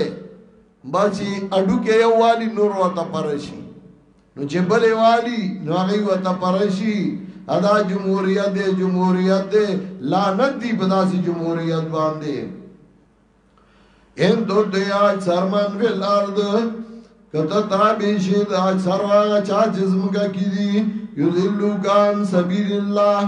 بچی اډو کې یو والی نور وته پرشي نو چې بلې والی نو هغه وته پرشي ادا جمهوریت دی جمهوریت دی لعنت دی په داسې جمهوریت باندې ان دو دی اکثرمن فی الارض کته تا به شي د اکثر هغه چا جسم کا کی دي یذلوا کان سبیل الله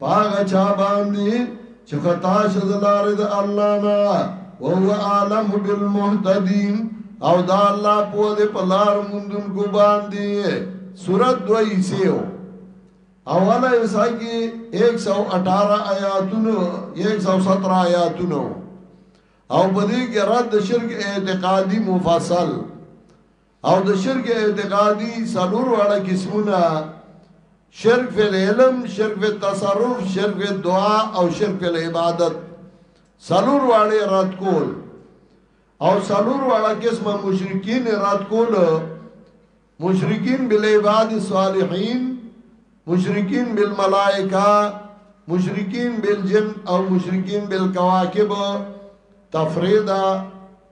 په هغه چا باندې چې خطا شو د لارې د الله نه وهو اعلم بالمهتدین او دا الله پوه دې په لار موندونکو باندې سورت دوه حصېو اوله حصه کې 118 آیاتونو 117 آیاتونو او په دې کې رد شرک اعتقادي مفصل او د شرک اعتقادي څلور واړه قسمونه شرک فی العلم شرک فی التصرف شرک فی الدعا او شرک فی العبادت څلور واړه رد کول او څلور واړه قسمه مشرکین رد کول مشرکین بالعباد الصالحین مشرکین بالملائکه مشرکین بالجن او مشرکین بالکواکب تفریدا